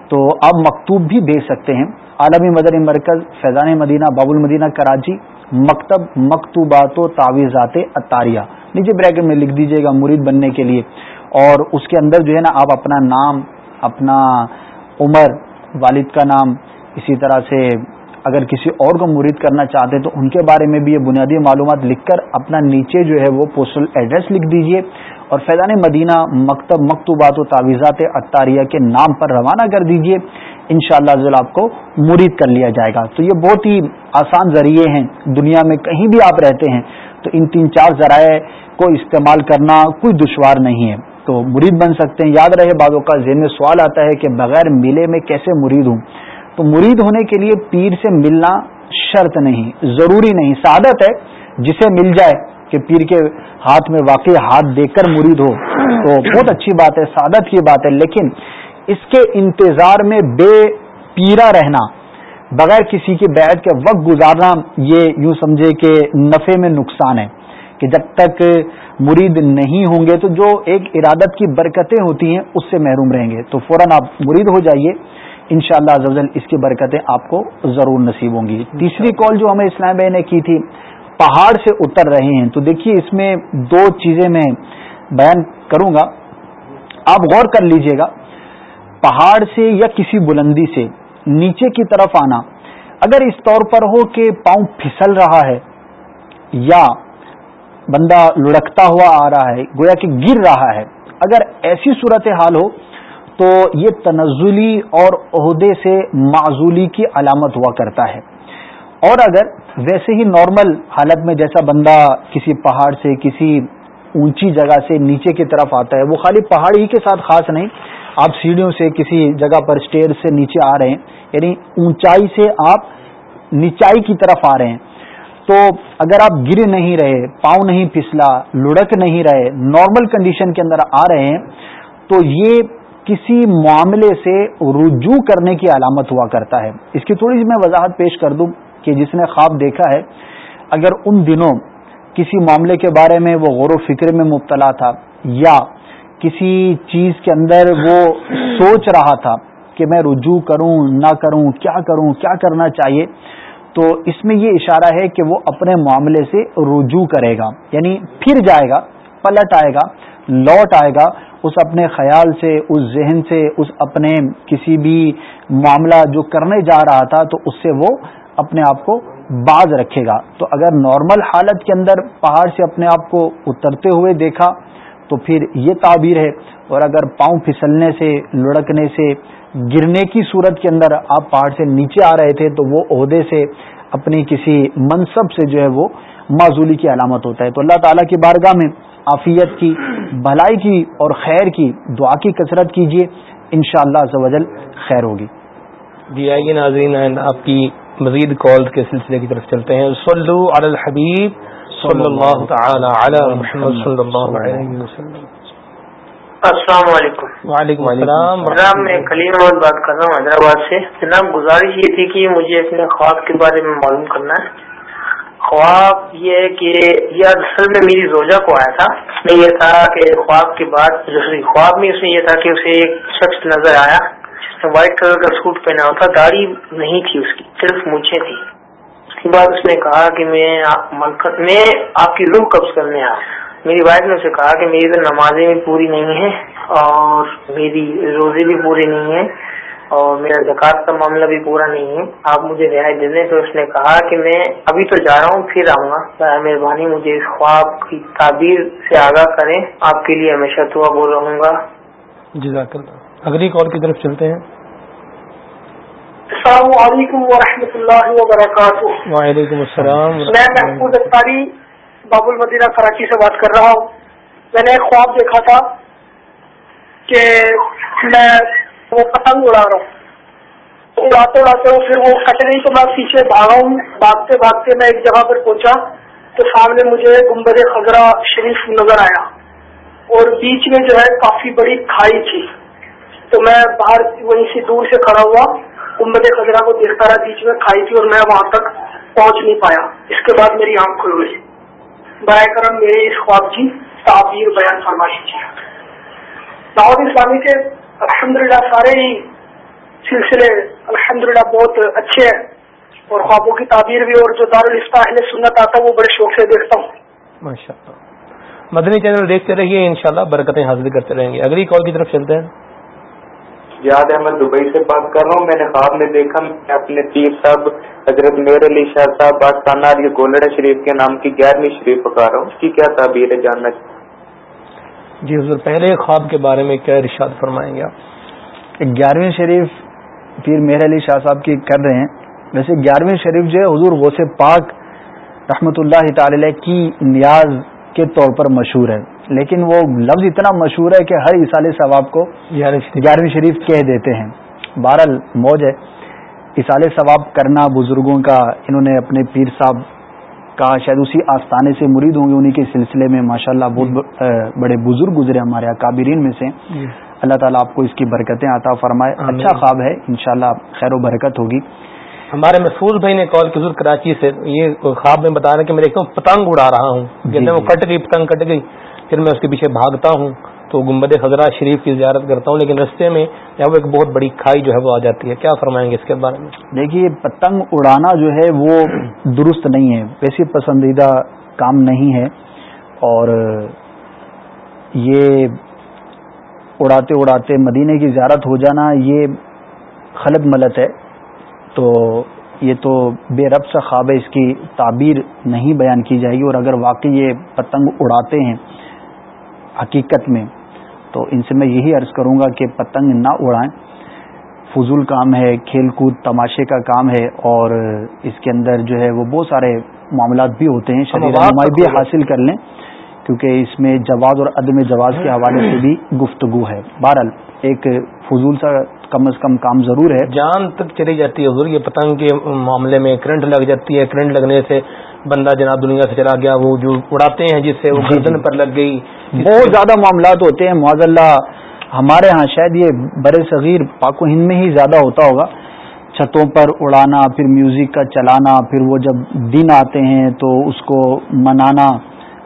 تو آپ مکتوب بھی بھیج سکتے ہیں۔ عالمی مدنی مرکز فیضان مدینہ باب المدینہ کراچی مکتب مکتوبات و تعویذات اطاریہ۔ نیچے بریکٹ میں لکھ دیجیے گا مرید بننے کے لیے۔ اور اس کے اندر جو ہے نا آپ اپنا نام اپنا عمر، والد کا نام، اسی طرح سے اگر کسی اور کو مرید کرنا چاہتے تو ان کے بارے میں بھی یہ بنیادی معلومات لکھ کر اپنا نیچے جو ہے وہ پوسٹل ایڈریس لکھ دیجیے اور فیضان مدینہ مکتب مکتوبات و تعویذات اطاریہ کے نام پر روانہ کر دیجیے۔ ان شاء اللہ آپ کو مرید کر لیا جائے گا۔ تو یہ بہت ہی آسان ذریعے ہیں۔ دنیا میں کہیں بھی آپ رہتے ہیں تو ان تین چار ذرائع کو استعمال کرنا کوئی دشوار نہیں ہے۔ تو مرید بن سکتے ہیں۔ یاد رہے بعضوں کا ذہن میں سوال آتا ہے کہ بغیر ملے میں کیسے مرید ہوں؟ تو مرید ہونے کے لیے پیر سے ملنا شرط نہیں، ضروری نہیں۔ سعادت ہے جسے مل جائے کہ پیر کے ہاتھ میں واقعی ہاتھ دے کر مرید ہو۔ تو بہت اچھی بات ہے، سعادت کی بات ہے۔ لیکن اس کے انتظار میں بے پیرا رہنا، بغیر کسی کی بیعت کے وقت گزارنا، یہ یوں سمجھے کہ نفے میں نقصان ہے کہ جب تک مرید نہیں ہوں گے تو جو ایک ارادت کی برکتیں ہوتی ہیں، اس سے محروم رہیں گے۔ تو فوراً آپ مرید ہو جائیے۔ ان شاء اللہ اس کی برکتیں آپ کو ضرور نصیب ہوں گی۔ تیسری کال جو ہمیں اسلام بھائی نے کی تھی، پہاڑ سے اتر رہے ہیں۔ تو دیکھیے اس میں دو چیزیں میں بیان کروں گا۔ آپ غور کر لیجیے گا، پہاڑ سے یا کسی بلندی سے نیچے کی طرف آنا، اگر اس طور پر ہو کہ پاؤں پھسل رہا ہے یا بندہ لڑکتا ہوا آ رہا ہے، گویا کہ گر رہا ہے۔ اگر ایسی صورت حال ہو تو یہ تنزلی اور عہدے سے معذولی کی علامت ہوا کرتا ہے۔ اور اگر ویسے ہی نارمل حالت میں جیسا بندہ کسی پہاڑ سے، کسی اونچی جگہ سے نیچے کی طرف آتا ہے، وہ خالی پہاڑ ہی کے ساتھ خاص نہیں، آپ سیڑھیوں سے کسی جگہ پر اسٹیئر سے نیچے آ رہے ہیں یعنی اونچائی سے آپ نیچائی کی طرف آ رہے ہیں۔ تو اگر آپ گر نہیں رہے، پاؤں نہیں پھسلا، لڑک نہیں رہے نارمل کنڈیشن کے اندر آ رہے ہیں، تو یہ کسی معاملے سے رجوع کرنے کی علامت ہوا کرتا ہے۔ اس کی تھوڑی سی میں وضاحت پیش کر دوں کہ جس نے خواب دیکھا ہے، اگر ان دنوں کسی معاملے کے بارے میں وہ غور و فکر میں مبتلا تھا، یا کسی چیز کے اندر وہ سوچ رہا تھا کہ میں رجوع کروں، نہ کروں، کیا کروں، کیا کرنا چاہیے تو اس میں یہ اشارہ ہے کہ وہ اپنے معاملے سے رجوع کرے گا یعنی پھر جائے گا، پلٹ آئے گا، لوٹ آئے گا، اس اپنے خیال سے، اس ذہن سے، اس اپنے کسی بھی معاملہ جو کرنے جا رہا تھا، تو اس سے وہ اپنے آپ کو باز رکھے گا۔ تو اگر نارمل حالت کے اندر پہاڑ سے اپنے آپ کو اترتے ہوئے دیکھا تو پھر یہ تعبیر ہے۔ اور اگر پاؤں پھسلنے سے، لڑکنے سے، گرنے کی صورت کے اندر آپ پہاڑ سے نیچے آ رہے تھے، تو وہ عہدے سے اپنی کسی منصب سے جو ہے وہ معذولی کی علامت ہوتا ہے۔ تو اللہ تعالیٰ کی بارگاہ میں عافیت کی، بھلائی کی اور خیر کی دعا کی کثرت کیجیے ان شاء اللہ خیر ہوگی۔ جی آئیے ناظرین آپ کی مزید کال کے سلسلے کی طرف چلتے ہیں۔ صلو علی الحبیب۔ صلی اللہ تعالی علی محمد صلی اللہ علیہ وسلم. السلام علیکم وعلیکم السلام جناب میں کلیم احمد بات کر رہا ہوں حیدرآباد سے۔ جناب گزارش یہ تھی کہ مجھے اپنے خواب کے بارے میں معلوم کرنا ہے۔ خواب یہ ہے کہ یہ اصل میں میری زوجہ کو آیا تھا۔ اس میں یہ تھا کہ خواب کے بعد خواب میں اس میں یہ تھا کہ اسے ایک شخص نظر آیا جس نے وائٹ کلر کا سوٹ پہنا ہوا تھا۔ داڑھی نہیں تھی اس کی صرف مجھے تھی اس کے بعد اس نے کہا کہ میں میں آپ کی روح قبض کرنے آیا میری وائف نے اسے کہا کہ میری تو نمازیں بھی پوری نہیں ہیں اور میری روزے بھی پوری نہیں ہیں اور میرا زکوٰۃ کا معاملہ بھی پورا نہیں ہے۔ آپ مجھے رہائی دے دیں۔ تو اس نے کہا کہ میں ابھی تو جا رہا ہوں، پھر آؤں گا۔ مہربانی مجھے اس خواب کی تعبیر سے آگاہ کریں۔ آپ کے لیے ہمیشہ دعا بول رہوں گا۔ جزاک اللہ۔ اگلی کال کی طرف چلتے ہیں۔ السلام علیکم ورحمۃ اللہ وبرکاتہ وعلیکم السلام میں محفوظ اختاری باب المدینہ کراچی سے بات کر رہا ہوں. میں نے ایک خواب دیکھا تھا کہ میں وہ پتنگ اڑا رہا ہوں. اڑاتے اڑاتے ہوں پھر وہ کٹ گئی تو میں پیچھے بھاگا ہوں. بھاگتے بھاگتے میں ایک جگہ پر پہنچا تو سامنے مجھے گمبد خزرہ شریف نظر آیا اور بیچ میں جو ہے کافی بڑی کھائی تھی. تو میں باہر وہیں سے دور سے کھڑا ہوا گمبد خزرہ کو دیکھتا رہا بیچ میں کھائی تھی اور میں وہاں تک پہنچ نہیں پایا۔ اس کے بعد میری آنکھ کھل گئی۔ برائے کرم میرے اس خواب کی تعبیر بیان فرما دیجیے دعوت اسلامی کے الحمدللہ سارے ہی سلسلے الحمدللہ بہت اچھے ہیں اور خوابوں کی تعبیر بھی، اور جو اہل سنت آتا وہ بڑے شوق سے دیکھتا ہوں۔ ماشاء اللہ مدنی چینل دیکھتے رہیے، انشاءاللہ برکتیں حاصل کرتے رہیں گے۔ اگلی کال کی طرف چلتے ہیں۔ یاد احمد دبئی سے بات کر رہا ہوں، میں نے خواب میں دیکھا، میں اپنے پیر صاحب، حضرت میر علی شاہ صاحب، باستانہ یہ گولڑا شریف کے نام کی گیارہویں شریف پکا رہا ہوں۔ اس کی کیا تعبیر ہے، جاننا جی حضور، پہلے خواب کے بارے میں کیا ارشاد فرمائیں گے آپ؟ گیارہویں شریف پیر میر علی شاہ صاحب کی کر رہے ہیں۔ ویسے گیارہویں شریف جو ہے، حضور غوث پاک رحمۃ اللہ تعالی کی نیاز کے طور پر مشہور ہے۔ لیکن وہ لفظ اتنا مشہور ہے کہ ہر اصال ثواب کو گیارہویں شریف۔ کہہ دیتے ہیں۔ بہرحال موج ہے۔ اصال ثواب کرنا بزرگوں کا انہوں نے اپنے پیر صاحب کا شاید اسی آستانے سے مرید ہوں گے انہیں کے سلسلے میں ماشاء اللہ بہت بڑے بزرگ گزرے ہمارے کابرین میں سے۔ جی۔ اللہ تعالیٰ آپ کو اس کی برکتیں عطا فرمائے۔ اچھا خواب ہے۔ انشاءاللہ خیر و برکت ہوگی۔ ہمارے محفوظ بھائی نے کال کی کراچی سے۔ یہ خواب میں بتا رہے کہ میں ایک پتنگ اڑا رہا ہوں۔ جی، وہ جی۔ کٹ گئی پتنگ کٹ گئی۔ پھر میں اس کے پیچھے بھاگتا ہوں تو گمبد حضرات شریف کی زیارت کرتا ہوں، لیکن رستے میں وہ ایک بہت بڑی کھائی جو ہے وہ آ جاتی ہے۔ کیا فرمائیں گے اس کے بارے میں؟ دیکھیے، پتنگ اڑانا جو ہے وہ درست نہیں ہے۔ ویسی پسندیدہ کام نہیں ہے۔ اور یہ اڑاتے اڑاتے مدینے کی زیارت ہو جانا یہ خلط ملت ہے۔ تو یہ تو بے رب سا خواب ہے، اس کی تعبیر نہیں بیان کی جائے گی۔ اور اگر واقعی یہ پتنگ اڑاتے ہیں حقیقت میں۔ تو ان سے میں یہی عرض کروں گا کہ پتنگ نہ اڑائیں۔ فضول کام ہے کھیل کود تماشے کا کام ہے اور اس کے اندر جو ہے وہ بہت سارے معاملات بھی ہوتے ہیں شریر رہنمائی بھی حاصل کر لیں کیونکہ اس میں جواز اور عدم جواز کے حوالے سے بھی گفتگو ہے۔ بہرحال ایک فضول سا کم از کم کام ضرور ہے۔ جان تک چلی جاتی ہے حضور یہ پتنگ کے معاملے میں کرنٹ لگ جاتی ہے کرنٹ لگنے سے بندہ جناب دنیا سے چلا گیا وہ جو اڑاتے ہیں جس سے وہ جی، جی۔ گردن پر لگ گئی۔ بہت زیادہ معاملات ہوتے ہیں معذ اللہ ہمارے ہاں شاید یہ بر صغیر پاک و ہند میں ہی زیادہ ہوتا ہوگا۔ چھتوں پر اڑانا پھر میوزک کا چلانا پھر وہ جب دن آتے ہیں تو اس کو منانا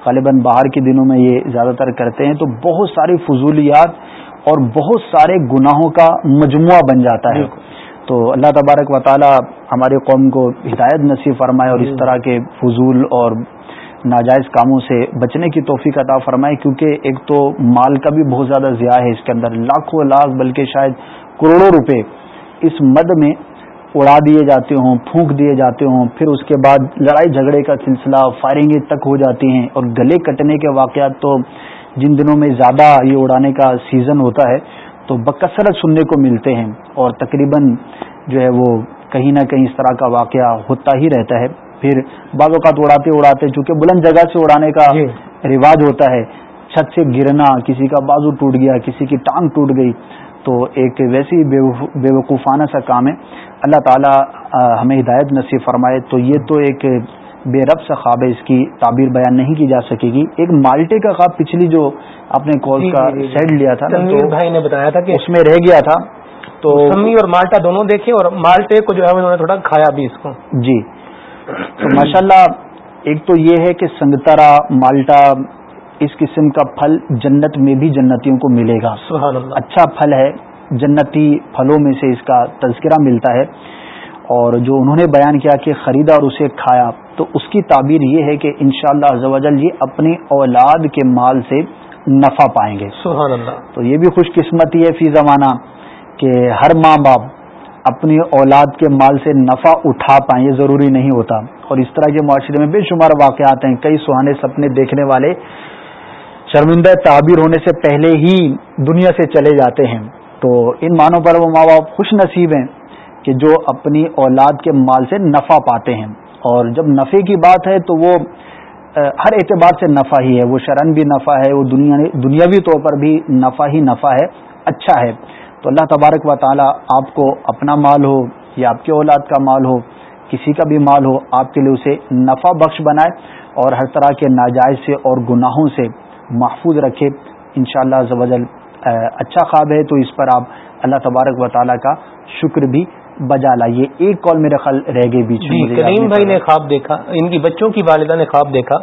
غالباً باہر کے دنوں میں یہ زیادہ تر کرتے ہیں۔ تو بہت ساری فضولیات اور بہت سارے گناہوں کا مجموعہ بن جاتا ہے۔ تو اللہ تبارک و تعالی ہمارے قوم کو ہدایت نصیب فرمائے اور اس طرح کے فضول اور ناجائز کاموں سے بچنے کی توفیق عطا فرمائے کیونکہ ایک تو مال کا بھی بہت زیادہ ضیاع ہے اس کے اندر لاکھوں لاکھ بلکہ شاید کروڑوں روپے اس مد میں اڑا دیے جاتے ہوں پھونک دیے جاتے ہوں پھر اس کے بعد لڑائی جھگڑے کا سلسلہ فائرنگیں تک ہو جاتی ہیں اور گلے کٹنے کے واقعات تو جن دنوں میں زیادہ یہ اڑانے کا سیزن ہوتا ہے تو بکثرت سننے کو ملتے ہیں اور تقریباً جو ہے وہ کہیں نہ کہیں اس طرح کا واقعہ ہوتا ہی رہتا ہے پھر بعض اوقات اڑاتے اڑاتے چونکہ بلند جگہ سے اڑانے کا جی۔ رواج ہوتا ہے چھت سے گرنا کسی کا بازو ٹوٹ گیا کسی کی ٹانگ ٹوٹ گئی تو ایک ویسی بے وقوفانہ سا کام ہے اللہ تعالی ہمیں ہدایت نصیب فرمائے تو یہ تو ایک بے رب سا خواب ہے اس کی تعبیر بیان نہیں کی جا سکے گی۔ ایک مالٹے کا خواب پچھلی جو آپ نے کال جی، کا جی، جی، سیٹ لیا تھا بھائی نے بتایا تھا کہ اس میں رہ گیا تھا۔ تو سمی اور مالٹا دونوں دیکھے اور مالٹے کو جو ہے انہوں نے تھوڑا کھایا بھی اس کو۔ جی۔ تو ماشاء اللہ ایک تو یہ ہے کہ سنگترا مالٹا اس قسم کا پھل جنت میں بھی جنتیوں کو ملے گا۔ اچھا پھل ہے جنتی پھلوں میں سے اس کا تذکرہ ملتا ہے۔ اور جو انہوں نے بیان کیا کہ خریدا اور اسے کھایا۔ تو اس کی تعبیر یہ ہے کہ انشاءاللہ شاء اللہ یہ اپنی اولاد کے مال سے نفع پائیں گے۔ سبحان اللہ تو یہ بھی خوش قسمتی ہے فی زمانہ کہ ہر ماں باپ اپنی اولاد کے مال سے نفع اٹھا پائیں یہ ضروری نہیں ہوتا۔ اور اس طرح کے معاشرے میں بے شمار واقعات ہیں۔ کئی سہانے سپنے دیکھنے والے شرمندہ تعبیر ہونے سے پہلے ہی دنیا سے چلے جاتے ہیں۔ تو ان معنوں پر وہ ماں باپ خوش نصیب ہیں کہ جو اپنی اولاد کے مال سے نفع پاتے ہیں۔ اور جب نفے کی بات ہے تو وہ ہر اعتبار سے نفع ہی ہے۔ وہ شرن بھی نفع ہے، وہ دنیا، دنیاوی طور پر بھی نفع ہی نفع ہے اچھا ہے۔ تو اللہ تبارک و تعالی آپ کو اپنا مال ہو یا آپ کے اولاد کا مال ہو، کسی کا بھی مال ہو، آپ کے لیے اسے نفع بخش بنائے اور ہر طرح کے ناجائز سے اور گناہوں سے محفوظ رکھے۔ انشاءاللہ شاء اللہ اچھا خواب ہے تو اس پر آپ اللہ تبارک و تعالیٰ کا شکر بھی بجا لائیے ایک کال میرے خیال رہ گئی بیچ جی کریم بھائی نے خواب دیکھا ان کی بچوں کی والدہ نے خواب دیکھا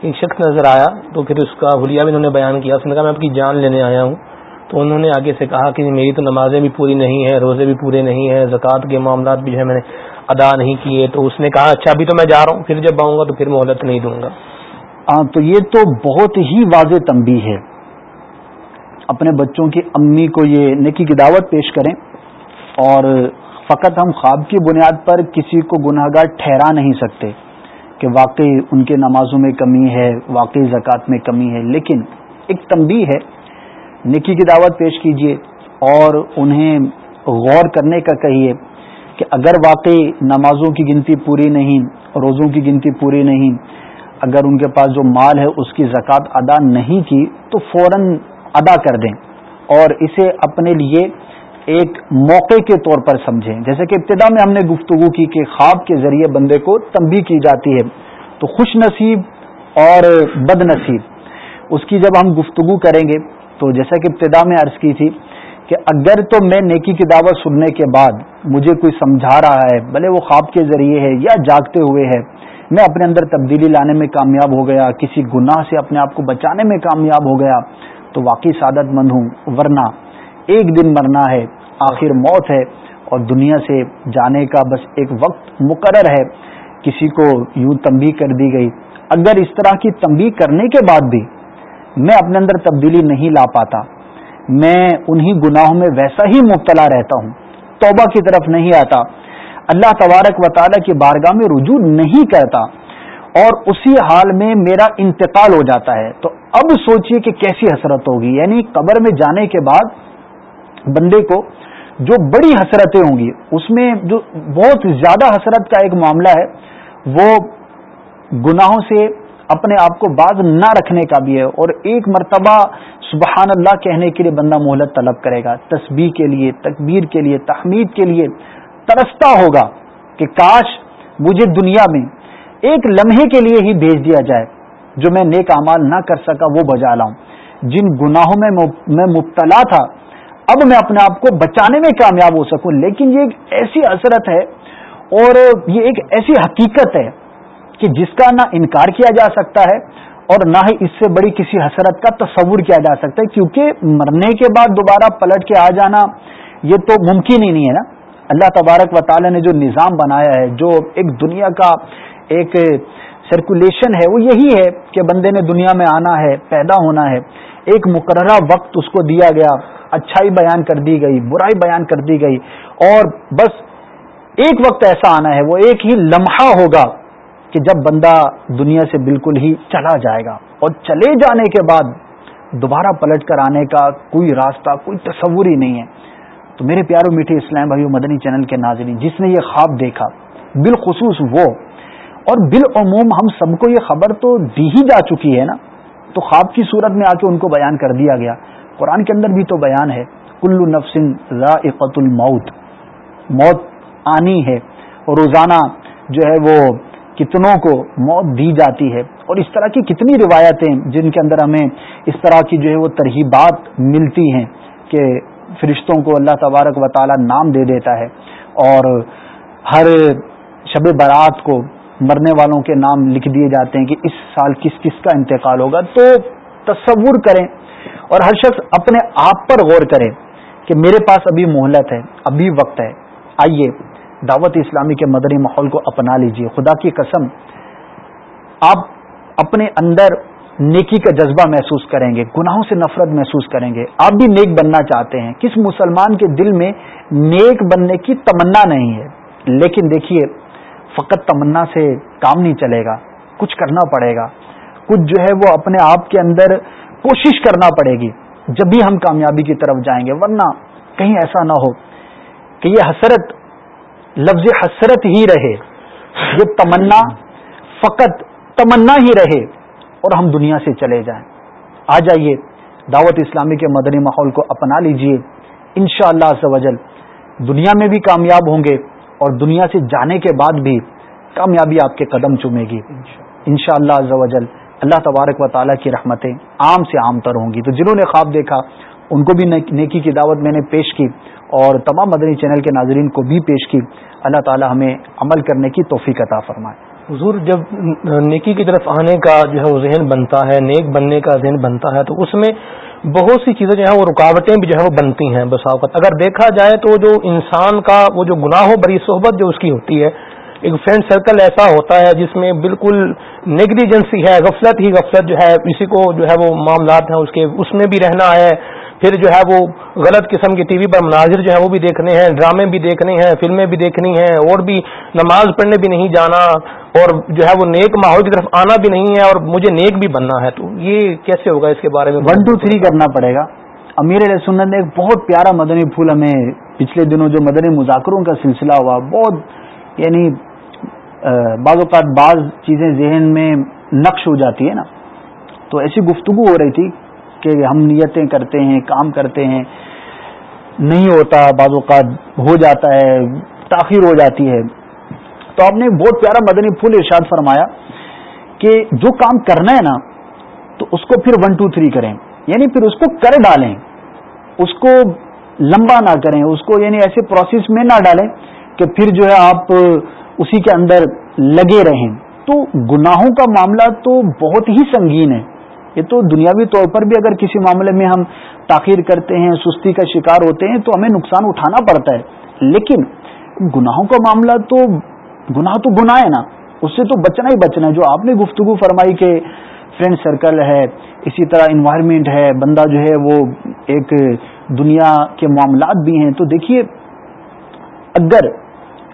ایک شخص نظر آیا تو پھر اس کا حلیہ بھی انہوں نے بیان کیا اس نے کہا میں آپ کی جان لینے آیا ہوں تو انہوں نے آگے سے کہا کہ میری تو نمازیں بھی پوری نہیں ہیں روزے بھی پورے نہیں ہیں زکوٰۃ کے معاملات بھی جو ہے میں نے ادا نہیں کیے تو اس نے کہا اچھا ابھی تو میں جا رہا ہوں پھر جب آؤں گا تو پھر مہلت نہیں دوں گا۔ تو یہ تو بہت ہی واضح تمبی ہے۔ اپنے بچوں کی امی کو یہ نیکی کی دعوت پیش کریں اور فقط ہم خواب کی بنیاد پر کسی کو گناہ گار ٹھہرا نہیں سکتے کہ واقعی ان کے نمازوں میں کمی ہے، واقعی زکوٰۃ میں کمی ہے، لیکن ایک تنبیہ ہے۔ نکی کی دعوت پیش کیجیے اور انہیں غور کرنے کا کہیے کہ اگر واقعی نمازوں کی گنتی پوری نہیں، روزوں کی گنتی پوری نہیں، اگر ان کے پاس جو مال ہے اس کی زکوٰۃ ادا نہیں کی تو فوراً ادا کر دیں اور اسے اپنے لیے ایک موقع کے طور پر سمجھیں۔ جیسے کہ ابتدا میں ہم نے گفتگو کی کہ خواب کے ذریعے بندے کو تنبی کی جاتی ہے، تو خوش نصیب اور بد نصیب۔ اس کی جب ہم گفتگو کریں گے، تو جیسا کہ ابتدا میں عرض کی تھی کہ اگر تو میں نیکی کی دعوت سننے کے بعد مجھے کوئی سمجھا رہا ہے، بھلے وہ خواب کے ذریعے ہے یا جاگتے ہوئے ہے، میں اپنے اندر تبدیلی لانے میں کامیاب ہو گیا، کسی گناہ سے اپنے آپ کو بچانے میں کامیاب ہو گیا، تو واقعی سعادت مند ہوں۔ ورنہ ایک دن مرنا ہے، آخر موت ہے، اور دنیا سے جانے کا بس ایک وقت مقرر ہے۔ کسی کو یوں تمبی کر دی گئی۔ اگر اس طرح کی تمبی کرنے کے بعد بھی میں اپنے اندر تبدیلی نہیں لا پاتا، میں انہی گناہوں میں ویسا ہی مبتلا رہتا ہوں۔ توبہ کی طرف نہیں آتا۔ اللہ تبارک و تعالیٰ کی بارگاہ میں رجوع نہیں کرتا۔ اور اسی حال میں میرا انتقال ہو جاتا ہے۔ تو اب سوچئے کہ کیسی حسرت ہوگی یعنی قبر میں جانے کے بعد بندے کو جو بڑی حسرتیں ہوں گی، اس میں جو بہت زیادہ حسرت کا ایک معاملہ ہے، وہ گناہوں سے اپنے آپ کو باز نہ رکھنے کا بھی ہے اور ایک مرتبہ سبحان اللہ کہنے کے لیے بندہ مہلت طلب کرے گا، تسبیح کے لیے، تکبیر کے لیے، تحمید کے لیے، ترستا ہوگا کہ کاش مجھے دنیا میں ایک لمحے کے لیے ہی بھیج دیا جائے، جو میں نیک امال نہ کر سکا، وہ بجا لاؤں۔ جن گناہوں میں میں مبتلا تھا اب میں اپنے آپ کو بچانے میں کامیاب ہو سکوں، لیکن یہ ایک ایسی حسرت ہے اور یہ ایک ایسی حقیقت ہے کہ جس کا نہ انکار کیا جا سکتا ہے اور نہ ہی اس سے بڑی کسی حسرت کا تصور کیا جا سکتا ہے، کیونکہ مرنے کے بعد دوبارہ پلٹ کے آ جانا یہ تو ممکن ہی نہیں ہے نا۔ اللہ تبارک و تعالی نے جو نظام بنایا ہے، جو ایک دنیا کا ایک سرکولیشن ہے، وہ یہی ہے کہ بندے نے دنیا میں آنا ہے، پیدا ہونا ہے۔ ایک مقررہ وقت اس کو دیا گیا۔ اچھائی بیان کر دی گئی، برائی بیان کر دی گئی۔ اور بس ایک وقت ایسا آنا ہے، وہ ایک ہی لمحہ ہوگا کہ جب بندہ دنیا سے بالکل ہی چلا جائے گا۔ اور چلے جانے کے بعد دوبارہ پلٹ کر آنے کا کوئی راستہ، کوئی تصور ہی نہیں ہے۔ تو میرے پیارو میٹھے اسلام بھائی مدنی چینل کے ناظرین، جس نے یہ خواب دیکھا، بالخصوص وہ، اور بالعموم ہم سب کو یہ خبر تو دی ہی جا چکی ہے نا۔ تو خواب کی صورت میں آ کے ان کو بیان کر دیا گیا۔ قرآن کے اندر بھی تو بیان ہے کلو نفسن ذائقت الموت، موت آنی ہے اور روزانہ جو ہے وہ کتنوں کو موت دی جاتی ہے۔ اور اس طرح کی کتنی روایتیں جن کے اندر ہمیں اس طرح کی جو ہے وہ ترغیبات ملتی ہیں کہ فرشتوں کو اللہ تبارک و تعالی نام دے دیتا ہے اور ہر شب برات کو مرنے والوں کے نام لکھ دیے جاتے ہیں کہ اس سال کس کس کا انتقال ہوگا۔ تو تصور کریں اور ہر شخص اپنے آپ پر غور کرے کہ میرے پاس ابھی مہلت ہے، ابھی وقت ہے۔ آئیے دعوت اسلامی کے مدنی ماحول کو اپنا لیجیے۔ خدا کی قسم، آپ اپنے اندر نیکی کا جذبہ محسوس کریں گے، گناہوں سے نفرت محسوس کریں گے۔ آپ بھی نیک بننا چاہتے ہیں۔ کس مسلمان کے دل میں نیک بننے کی تمنا نہیں ہے؟ لیکن دیکھیے، فقط تمنا سے کام نہیں چلے گا، کچھ کرنا پڑے گا۔ کچھ جو ہے وہ اپنے آپ کے اندر کوشش کرنا پڑے گی جب بھی ہم کامیابی کی طرف جائیں گے ورنہ کہیں ایسا نہ ہو کہ یہ حسرت لفظ حسرت ہی رہے۔ یہ تمنا فقط تمنا ہی رہے اور ہم دنیا سے چلے جائیں۔ آ جائیے دعوت اسلامی کے مدنی ماحول کو اپنا لیجیے ان شاء اللہ دنیا میں بھی کامیاب ہوں گے اور دنیا سے جانے کے بعد بھی کامیابی آپ کے قدم چومے گی۔ ان شاء اللہ اللہ تبارک و تعالیٰ کی رحمتیں عام سے عام تر ہوں گی۔ تو جنہوں نے خواب دیکھا، ان کو بھی نیکی کی دعوت میں نے پیش کی اور تمام مدنی چینل کے ناظرین کو بھی پیش کی۔ اللہ تعالی ہمیں عمل کرنے کی توفیق عطا فرمائے۔ حضور، جب نیکی کی طرف آنے کا جو ہے وہ ذہن بنتا ہے، نیک بننے کا ذہن بنتا ہے، تو اس میں بہت سی چیزیں جو ہیں وہ رکاوٹیں بھی جو ہے وہ بنتی ہیں بساوقت۔ اگر دیکھا جائے تو جو انسان کا وہ جو گناہ ہو بڑی صحبت جو اس کی ہوتی ہے ایک فرینڈ سرکل ایسا ہوتا ہے جس میں بالکل نیگلیجنسی ہے، غفلت ہی غفلت جو ہے، اسی کو جو ہے وہ معاملات ہیں، اس کے، اس میں بھی رہنا ہے۔ پھر جو ہے وہ غلط قسم کی ٹی وی پر مناظر جو ہے وہ بھی دیکھنے ہیں، ڈرامے بھی دیکھنے ہیں، فلمیں بھی دیکھنی ہیں، اور بھی نماز پڑھنے بھی نہیں جانا، اور جو ہے وہ نیک ماحول کی طرف آنا بھی نہیں ہے، اور مجھے نیک بھی بننا ہے۔ تو یہ کیسے ہوگا اس کے بارے میں؟ ون ٹو تھری کرنا پڑے گا۔ امیر علیہ سنت نے ایک بہت پیارا مدنی پھول ہمیں پچھلے دنوں جو مدنی مذاکروں کا سلسلہ ہوا، بہت یعنی بعض اوقات بعض چیزیں ذہن میں نقش ہو جاتی ہے نا۔ تو ایسی گفتگو ہو رہی تھی کہ ہم نیتیں کرتے ہیں، کام کرتے ہیں، نہیں ہوتا، بعض اوقات ہو جاتا ہے، تاخیر ہو جاتی ہے۔ تو آپ نے بہت پیارا مدنی پھول ارشاد فرمایا کہ جو کام کرنا ہے نا، تو اس کو پھر ون ٹو تھری کریں۔ یعنی پھر اس کو کر ڈالیں، اس کو لمبا نہ کریں، اس کو یعنی ایسے پروسیس میں نہ ڈالیں کہ پھر جو ہے آپ اسی کے اندر لگے رہیں۔ تو گناہوں کا معاملہ تو بہت ہی سنگین ہے۔ یہ تو دنیاوی طور پر بھی اگر کسی معاملے میں ہم تاخیر کرتے ہیں، سستی کا شکار ہوتے ہیں، تو ہمیں نقصان اٹھانا پڑتا ہے۔ لیکن گناہوں کا معاملہ تو، گناہ تو گناہ ہے نا۔ اس سے تو بچنا ہی بچنا ہے۔ جو آپ نے گفتگو فرمائی کہ فرینڈ سرکل ہے، اسی طرح انوائرمنٹ ہے، بندہ جو ہے وہ ایک دنیا کے معاملات بھی ہیں۔ تو دیکھیے، اگر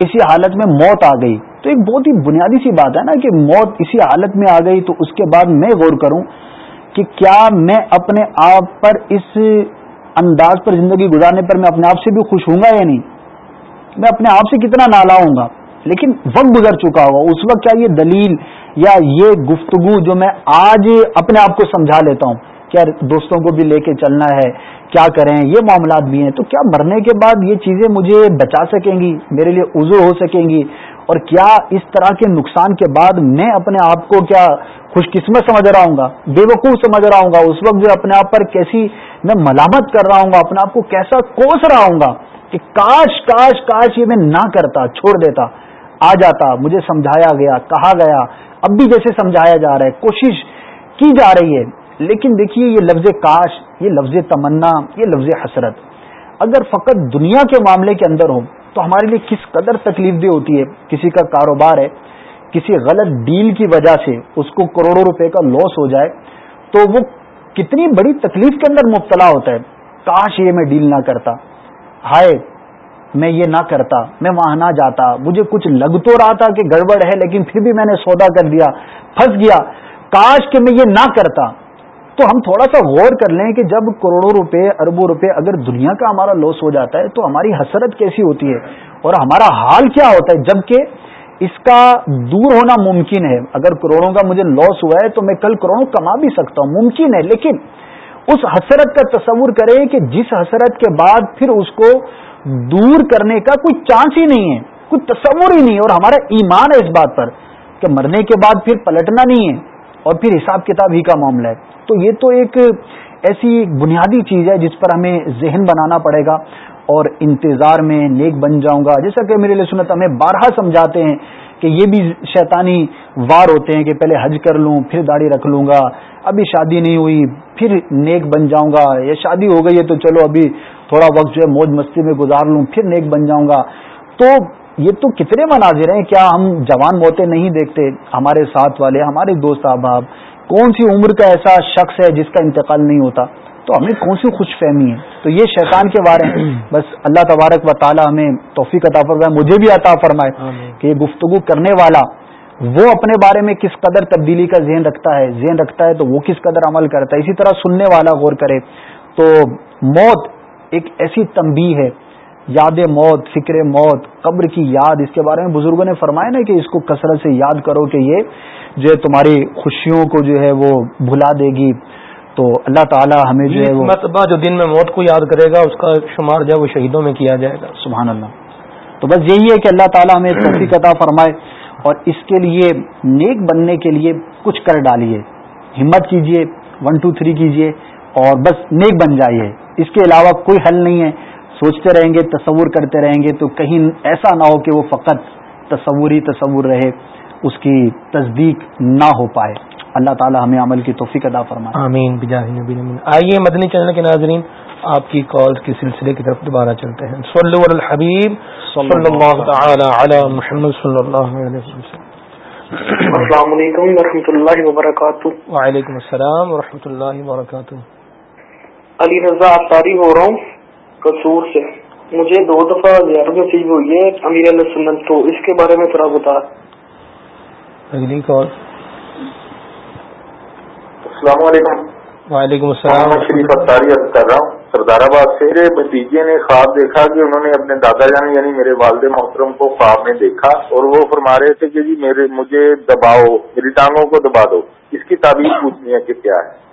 اسی حالت میں موت آ گئی۔ تو ایک بہت ہی بنیادی سی بات ہے نا کہ موت اسی حالت میں آ گئی، تو اس کے بعد میں غور کروں کہ کیا میں اپنے آپ پر اس انداز پر زندگی گزارنے پر میں اپنے آپ سے بھی خوش ہوں گا یا نہیں؟ میں اپنے آپ سے کتنا نالا ہوں گا؟ لیکن وقت گزر چکا ہوگا۔ اس وقت کیا یہ دلیل یا یہ گفتگو جو میں آج اپنے آپ کو سمجھا لیتا ہوں۔ کیا دوستوں کو بھی لے کے چلنا ہے، کیا کریں، یہ معاملات بھی ہیں۔ تو کیا مرنے کے بعد یہ چیزیں مجھے بچا سکیں گی، میرے لیے عذر ہو سکیں گی؟ اور کیا اس طرح کے نقصان کے بعد میں اپنے آپ کو کیا خوش قسمت سمجھ رہا ہوں گا بے وقوف سمجھ رہا ہوں گا؟ اس وقت جو اپنے آپ پر کیسی میں ملامت کر رہا ہوں گا، اپنے آپ کو کیسا کوس رہا ہوں گا کہ کاش کاش کاش یہ میں نہ کرتا، چھوڑ دیتا، آ جاتا، مجھے سمجھایا گیا، کہا گیا، اب بھی جیسے سمجھایا جا رہا ہے، کوشش کی جا رہی ہے۔ لیکن دیکھیے یہ لفظ کاش، یہ لفظ تمنا، یہ لفظ حسرت۔ اگر فقط دنیا کے معاملے کے اندر ہو تو ہمارے لیے کس قدر تکلیف دہ ہوتی ہے؟ کسی کا کاروبار ہے، کسی غلط ڈیل کی وجہ سے اس کو کروڑوں روپے کا لاس ہو جائے، تو وہ کتنی بڑی تکلیف کے اندر مبتلا ہوتا ہے۔ کاش یہ میں ڈیل نہ کرتا۔ ہائے، میں یہ نہ کرتا، میں وہاں نہ جاتا۔ مجھے کچھ لگ تو رہا تھا کہ گڑبڑ ہے، لیکن پھر بھی میں نے سودا کر دیا، پھنس گیا۔ کاش کہ میں یہ نہ کرتا۔ تو ہم تھوڑا سا غور کر لیں کہ جب کروڑوں روپے، اربوں روپے اگر دنیا کا ہمارا لاس ہو جاتا ہے تو ہماری حسرت کیسی ہوتی ہے؟ اور ہمارا حال کیا ہوتا ہے؟ جبکہ اس کا دور ہونا ممکن ہے۔ اگر کروڑوں کا مجھے لاس ہوا ہے تو میں کل کروڑوں کما بھی سکتا ہوں، ممکن ہے۔ لیکن اس حسرت کا تصور کریں کہ جس حسرت کے بعد پھر اس کو دور کرنے کا کوئی چانس ہی نہیں ہے، کوئی تصور ہی نہیں ہے۔ اور ہمارا ایمان ہے اس بات پر کہ مرنے کے بعد پھر پلٹنا نہیں ہے۔ اور پھر حساب کتاب ہی کا معاملہ ہے۔ تو یہ تو ایک ایسی بنیادی چیز ہے جس پر ہمیں ذہن بنانا پڑے گا اور انتظار میں نیک بن جاؤں گا۔ جیسا کہ میرے لیے سنت ہمیں بارہا سمجھاتے ہیں کہ یہ بھی شیطانی وار ہوتے ہیں کہ پہلے حج کر لوں، پھر داڑھی رکھ لوں گا، ابھی شادی نہیں ہوئی، پھر نیک بن جاؤں گا۔ یا شادی ہو گئی ہے تو چلو ابھی تھوڑا وقت جو ہے موج مستی میں گزار لوں، پھر نیک بن جاؤں گا۔ تو یہ تو کتنے مناظر ہیں؟ کیا ہم جوان موتیں نہیں دیکھتے ہمارے ساتھ والے ہمارے دوست احباب؟ کون سی عمر کا ایسا شخص ہے جس کا انتقال نہیں ہوتا؟ تو ہمیں کون سی خوش فہمی ہے؟ تو یہ شیطان کے بارے ہیں۔ *clears throat* بس اللہ تبارک و تعالی ہمیں توفیق عطا فرمائے مجھے بھی عطا فرمائے کہ یہ گفتگو کرنے والا وہ اپنے بارے میں کس قدر تبدیلی کا ذہن رکھتا ہے ذہن رکھتا ہے تو وہ کس قدر عمل کرتا ہے۔ اسی طرح سننے والا غور کرے تو موت ایک ایسی تنبیہ ہے یاد موت فکر موت قبر کی یاد اس کے بارے میں بزرگوں نے فرمایا نا کہ اس کو کثرت سے یاد کرو کہ یہ جو ہے تمہاری خوشیوں کو جو ہے وہ بھلا دے گی۔ تو اللہ تعالیٰ ہمیں جو ہے مرتبہ جو دن میں موت کو یاد کرے گا اس کا شمار جو ہے وہ شہیدوں میں کیا جائے گا۔ سبحان اللہ۔ تو بس یہی ہے کہ اللہ تعالیٰ ہمیں توفیق عطا فرمائے اور اس کے لیے نیک بننے کے لیے کچھ کر ڈالیے۔ ہمت کیجیے ون ٹو تھری کیجیے اور بس نیک بن جائیے۔ اس کے علاوہ کوئی حل نہیں ہے۔ سوچتے رہیں گے تصور کرتے رہیں گے تو کہیں ایسا نہ ہو کہ وہ فقط تصور ہی تصور رہے اس کی تصدیق نہ ہو پائے۔ اللہ تعالی ہمیں عمل کی توفیق ادا فرمائے۔ آمین آئیے مدنی چینل کے ناظرین آپ کی کال کے سلسلے کی طرف دوبارہ چلتے ہیں۔ صلی الحبیب صلی اللہ تعالی علی محمد صلی اللہ علیہ وسلم۔ السلام علیکم ورحمۃ اللہ وبرکاتہ۔ وعلیکم السلام ورحمۃ اللہ وبرکاتہ۔ علی رضا اختاری ہو رہا ہوں۔ قصور سے۔ مجھے دو دفعہ زیادہ نصیب ہوئی ہے امیر علیہ سنت تو اس کے بارے میں تھوڑا بتا۔ اگلی کال۔ السلام علیکم۔ وعلیکم السلام۔ میں شریف اختاری کر رہا ہوں۔ سردار آباد سے میرے بھتیجے نے خواب دیکھا کہ انہوں نے اپنے دادا جان یعنی میرے والد محترم کو خواب میں دیکھا اور وہ فرما رہے تھے کہ جی میرے مجھے دباؤ میری ٹانگوں کو دبا دو۔ اس کی تعبیر پوچھنی ہے کہ کیا ہے۔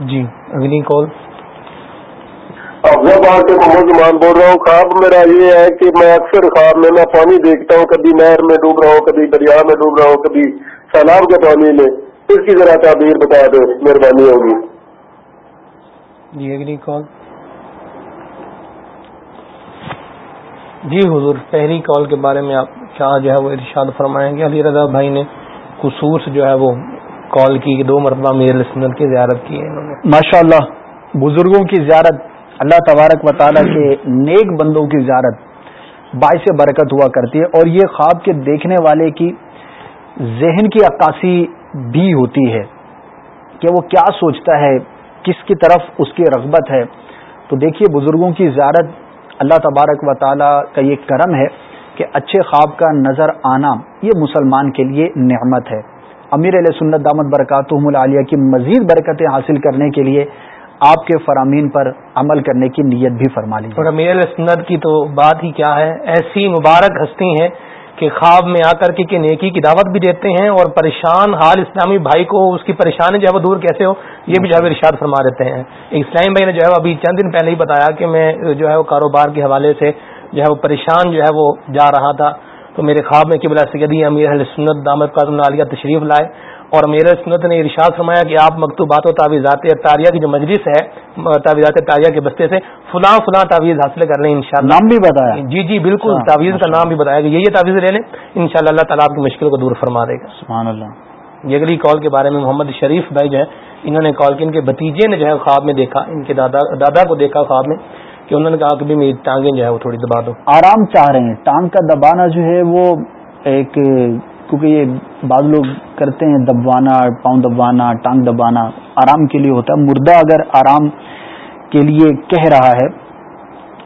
جی اگلی کال۔ افضل آباد سے محمد زمان بول رہا ہوں خواب میرا یہ ہے کہ میں اکثر خواب میں میں پانی دیکھتا ہوں کبھی نہر میں ڈوب رہا ہوں کبھی دریا میں ڈوب رہا ہوں کبھی سیلاب کے پانی میں۔ اس کی ذرا تعبیر بتا دو مہربانی ہوگی۔ جی اگلی کال۔ جی حضور پہلی کال کے بارے میں آپ کیا جو ہے وہ ارشاد فرمائیں گے؟ علی رضا بھائی نے قصور سے جو ہے وہ کال کی دو مرتبہ میر سنت کی زیارت کی ہے انہوں نے۔ ماشاء اللہ بزرگوں کی زیارت اللہ تبارک و تعالیٰ کے نیک بندوں کی زیارت باعث برکت ہوا کرتی ہے اور یہ خواب کے دیکھنے والے کی ذہن کی عکاسی بھی ہوتی ہے کہ وہ کیا سوچتا ہے، کس کی طرف اس کی رغبت ہے۔ تو دیکھیے، بزرگوں کی زیارت اللہ تبارک و تعالی کا یہ کرم ہے کہ اچھے خواب کا نظر آنا یہ مسلمان کے لیے نعمت ہے۔ امیر علیہ سنت دامت برکاتہم العالیہ کی مزید برکتیں حاصل کرنے کے لیے آپ کے فرامین پر عمل کرنے کی نیت بھی فرما لی اور امیر علیہ کی تو بات ہی کیا ہے؟ ایسی مبارک ہستی ہیں کہ خواب میں آ کر کے نیکی کی دعوت بھی دیتے ہیں اور پریشان حال اسلامی بھائی کو اس کی پریشانی جو ہے وہ دور کیسے ہو، یہ بھی جو ہے ارشاد فرما دیتے ہیں۔ اسلامی بھائی نے جو ہے ابھی چند دن پہلے ہی بتایا کہ میں جو ہے وہ کاروبار کے حوالے سے جو ہے وہ پریشان جو ہے وہ جا رہا تھا۔ تو میرے خواب میں قبلہ سیدی امیر سنت دامت کا عالیہ تشریف لائے۔ اور امیر سنت نے ارشاد فرمایا کہ آپ مکتوبات و تعویذات تاریہ کی جو مجلس ہے تعویذات تاریہ کے بستے سے فلاں فلاں تعویذ حاصل کر لیں ان شاء اللہ نام بھی بتایا۔ جی جی بالکل ہاں، تعویذ کا نام بھی بتایا گا یہ تعویذ لے لیں ان شاء اللہ تعالیٰ آپ کی مشکل کو دور فرما دے گا۔ سبحان اللہ۔ یہ اگلی کال کے بارے میں محمد شریف بھائی جو ہے انہوں نے کال کی ان کے بتیجے نے جو ہے خواب میں دیکھا ان کے دادا دادا کو دیکھا خواب میں کہ انہوں نے کہا کہ میری ٹانگیں جو ہے وہ تھوڑی دبا دو۔ آرام چاہ رہے ہیں۔ ٹانگ کا دبانا جو ہے وہ ایک کیونکہ یہ بعض لوگ کرتے ہیں دبوانا، پاؤں دبوانا، ٹانگ دبانا آرام کے لیے ہوتا ہے۔ مردہ اگر آرام کے لیے کہہ رہا ہے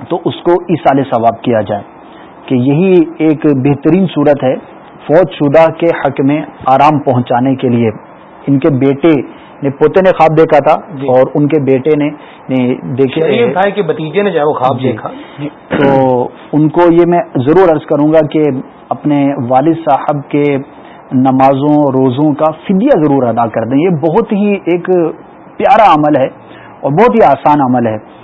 تو اس کو اصال ثواب کیا جائے۔ کہ یہی ایک بہترین صورت ہے فوج شدہ کے حق میں آرام پہنچانے کے لیے۔ ان کے بیٹے نے پوتے نے خواب دیکھا تھا جی۔ اور ان کے بیٹے نے دیکھے کہ بتیجے نے وہ خواب جی۔ دیکھا۔ جی۔ تو ان کو یہ میں ضرور عرض کروں گا کہ اپنے والد صاحب کے نمازوں روزوں کا فدیہ ضرور ادا کر دیں۔ یہ بہت ہی ایک پیارا عمل ہے اور بہت ہی آسان عمل ہے۔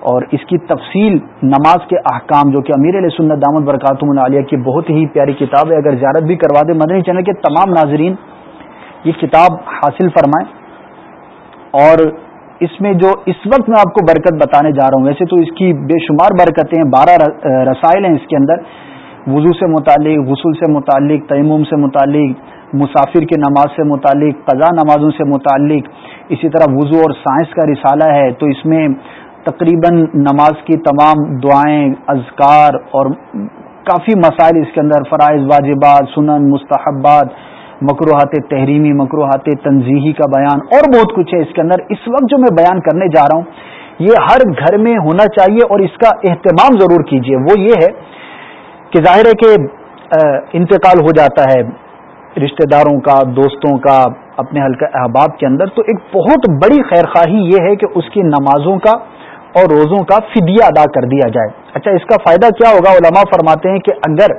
اور اس کی تفصیل نماز کے احکام جو کہ امیر علیہ سنت دامت برکاتم العالیہ کی بہت ہی پیاری کتاب ہے۔ اگر زیارت بھی کروا دیں مدنی چینل کے تمام ناظرین یہ کتاب حاصل فرمائیں۔ اور اس میں جو اس وقت میں آپ کو برکت بتانے جا رہا ہوں، ویسے تو اس کی بے شمار برکتیں بارہ رسائل ہیں اس کے اندر۔ وضو سے متعلق، غسل سے متعلق تیموم سے متعلق، مسافر کی نماز سے متعلق قضا نمازوں سے متعلق۔ اسی طرح وضو اور سائنس کا رسالہ ہے، تو اس میں تقریباً نماز کی تمام دعائیں، اذکار اور کافی مسائل اس کے اندر، فرائض، واجبات، سنن، مستحبات مکروحات تحریمی مکروحات تنظیحی کا بیان اور بہت کچھ ہے اس کے اندر۔ اس وقت جو میں بیان کرنے جا رہا ہوں، یہ ہر گھر میں ہونا چاہیے اور اس کا اہتمام ضرور کیجیے وہ یہ ہے کہ ظاہر ہے کہ انتقال ہو جاتا ہے رشتہ داروں کا، دوستوں کا، اپنے حلقہ احباب کے اندر۔ تو ایک بہت بڑی خیر خواہی یہ ہے کہ اس کی نمازوں کا اور روزوں کا فدیہ ادا کر دیا جائے۔ اچھا اس کا فائدہ کیا ہوگا؟ علماء فرماتے ہیں کہ اگر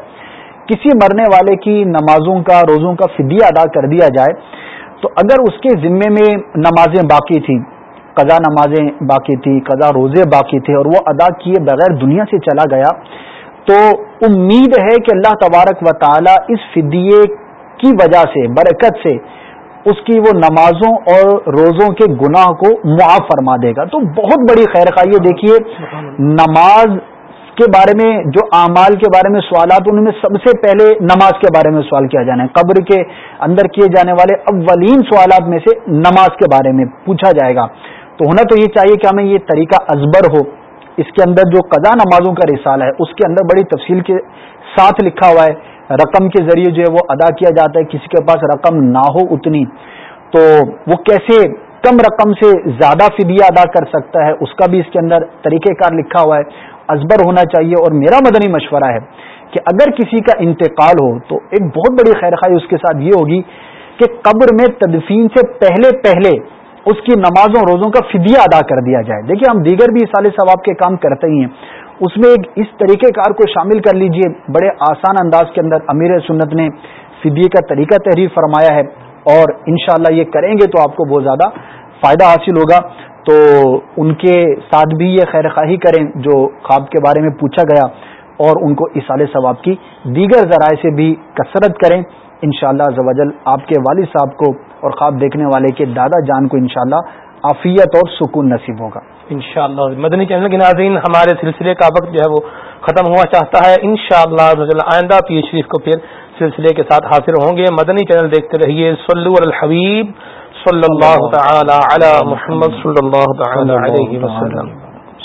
کسی مرنے والے کی نمازوں کا روزوں کا فدیہ ادا کر دیا جائے تو اگر اس کے ذمے میں نمازیں باقی تھیں قضا نمازیں باقی تھی قضا روزے باقی تھے اور وہ ادا کیے بغیر دنیا سے چلا گیا تو امید ہے کہ اللہ تبارک و تعالی اس فدیے کی وجہ سے برکت سے اس کی وہ نمازوں اور روزوں کے گناہ کو معاف فرما دے گا۔ تو بہت بڑی خیر خواہ دیکھیے نماز کے بارے میں، جو اعمال کے بارے میں سوالات ان میں سب سے پہلے نماز کے بارے میں سوال کیا جانا ہے۔ قبر کے اندر کیے جانے والے اولین سوالات میں سے نماز کے بارے میں پوچھا جائے گا۔ تو ہونا تو یہ چاہیے کہ ہمیں یہ طریقہ ازبر ہو۔ اس کے اندر جو قضا نمازوں کا رسالہ ہے، اس کے اندر بڑی تفصیل کے ساتھ لکھا ہوا ہے۔ رقم کے ذریعے جو ہے وہ ادا کیا جاتا ہے، کسی کے پاس رقم نہ ہو اتنی۔ تو وہ کیسے کم رقم سے زیادہ فدیہ ادا کر سکتا ہے، اس کا بھی اس کے اندر طریقہ کار لکھا ہوا ہے۔ ازبر ہونا چاہیے اور میرا مدنی مشورہ ہے کہ اگر کسی کا انتقال ہو تو ایک بہت بڑی خیر خائی اس کے ساتھ یہ ہوگی کہ قبر میں تدفین سے پہلے پہلے اس کی نمازوں روزوں کا فدیہ ادا کر دیا جائے۔ دیکھیے ہم دیگر بھی سال ثواب کے کام کرتے ہی ہیں۔ اس میں ایک اس طریقہ کار کو شامل کر لیجیے۔ بڑے آسان انداز کے اندر امیر سنت نے فدیے کا طریقہ تحریر فرمایا ہے اور انشاءاللہ یہ کریں گے تو آپ کو بہت زیادہ فائدہ حاصل ہوگا، تو ان کے ساتھ بھی یہ خیر خواہی کریں جو خواب کے بارے میں پوچھا گیا اور ان کو اصال ثواب کی دیگر ذرائع سے بھی کثرت کریں۔ انشاءاللہ شاء اللہ آپ کے والد صاحب کو اور خواب دیکھنے والے کے دادا جان کو انشاءاللہ عافیت اور سکون نصیب ہوگا۔ انشاءاللہ مدنی چینل کے ناظرین، ہمارے سلسلے کا وقت جو ہے وہ ختم ہوا چاہتا ہے۔ انشاءاللہ شاء آئندہ پیر شریف کو پھر سلسلے کے ساتھ حاصل ہوں گے۔ مدنی چینل دیکھتے رہیے۔ صلو علی الحبیب۔ صلی اللہ تعالی علی محمد صلی اللہ تعالی علیہ وسلم.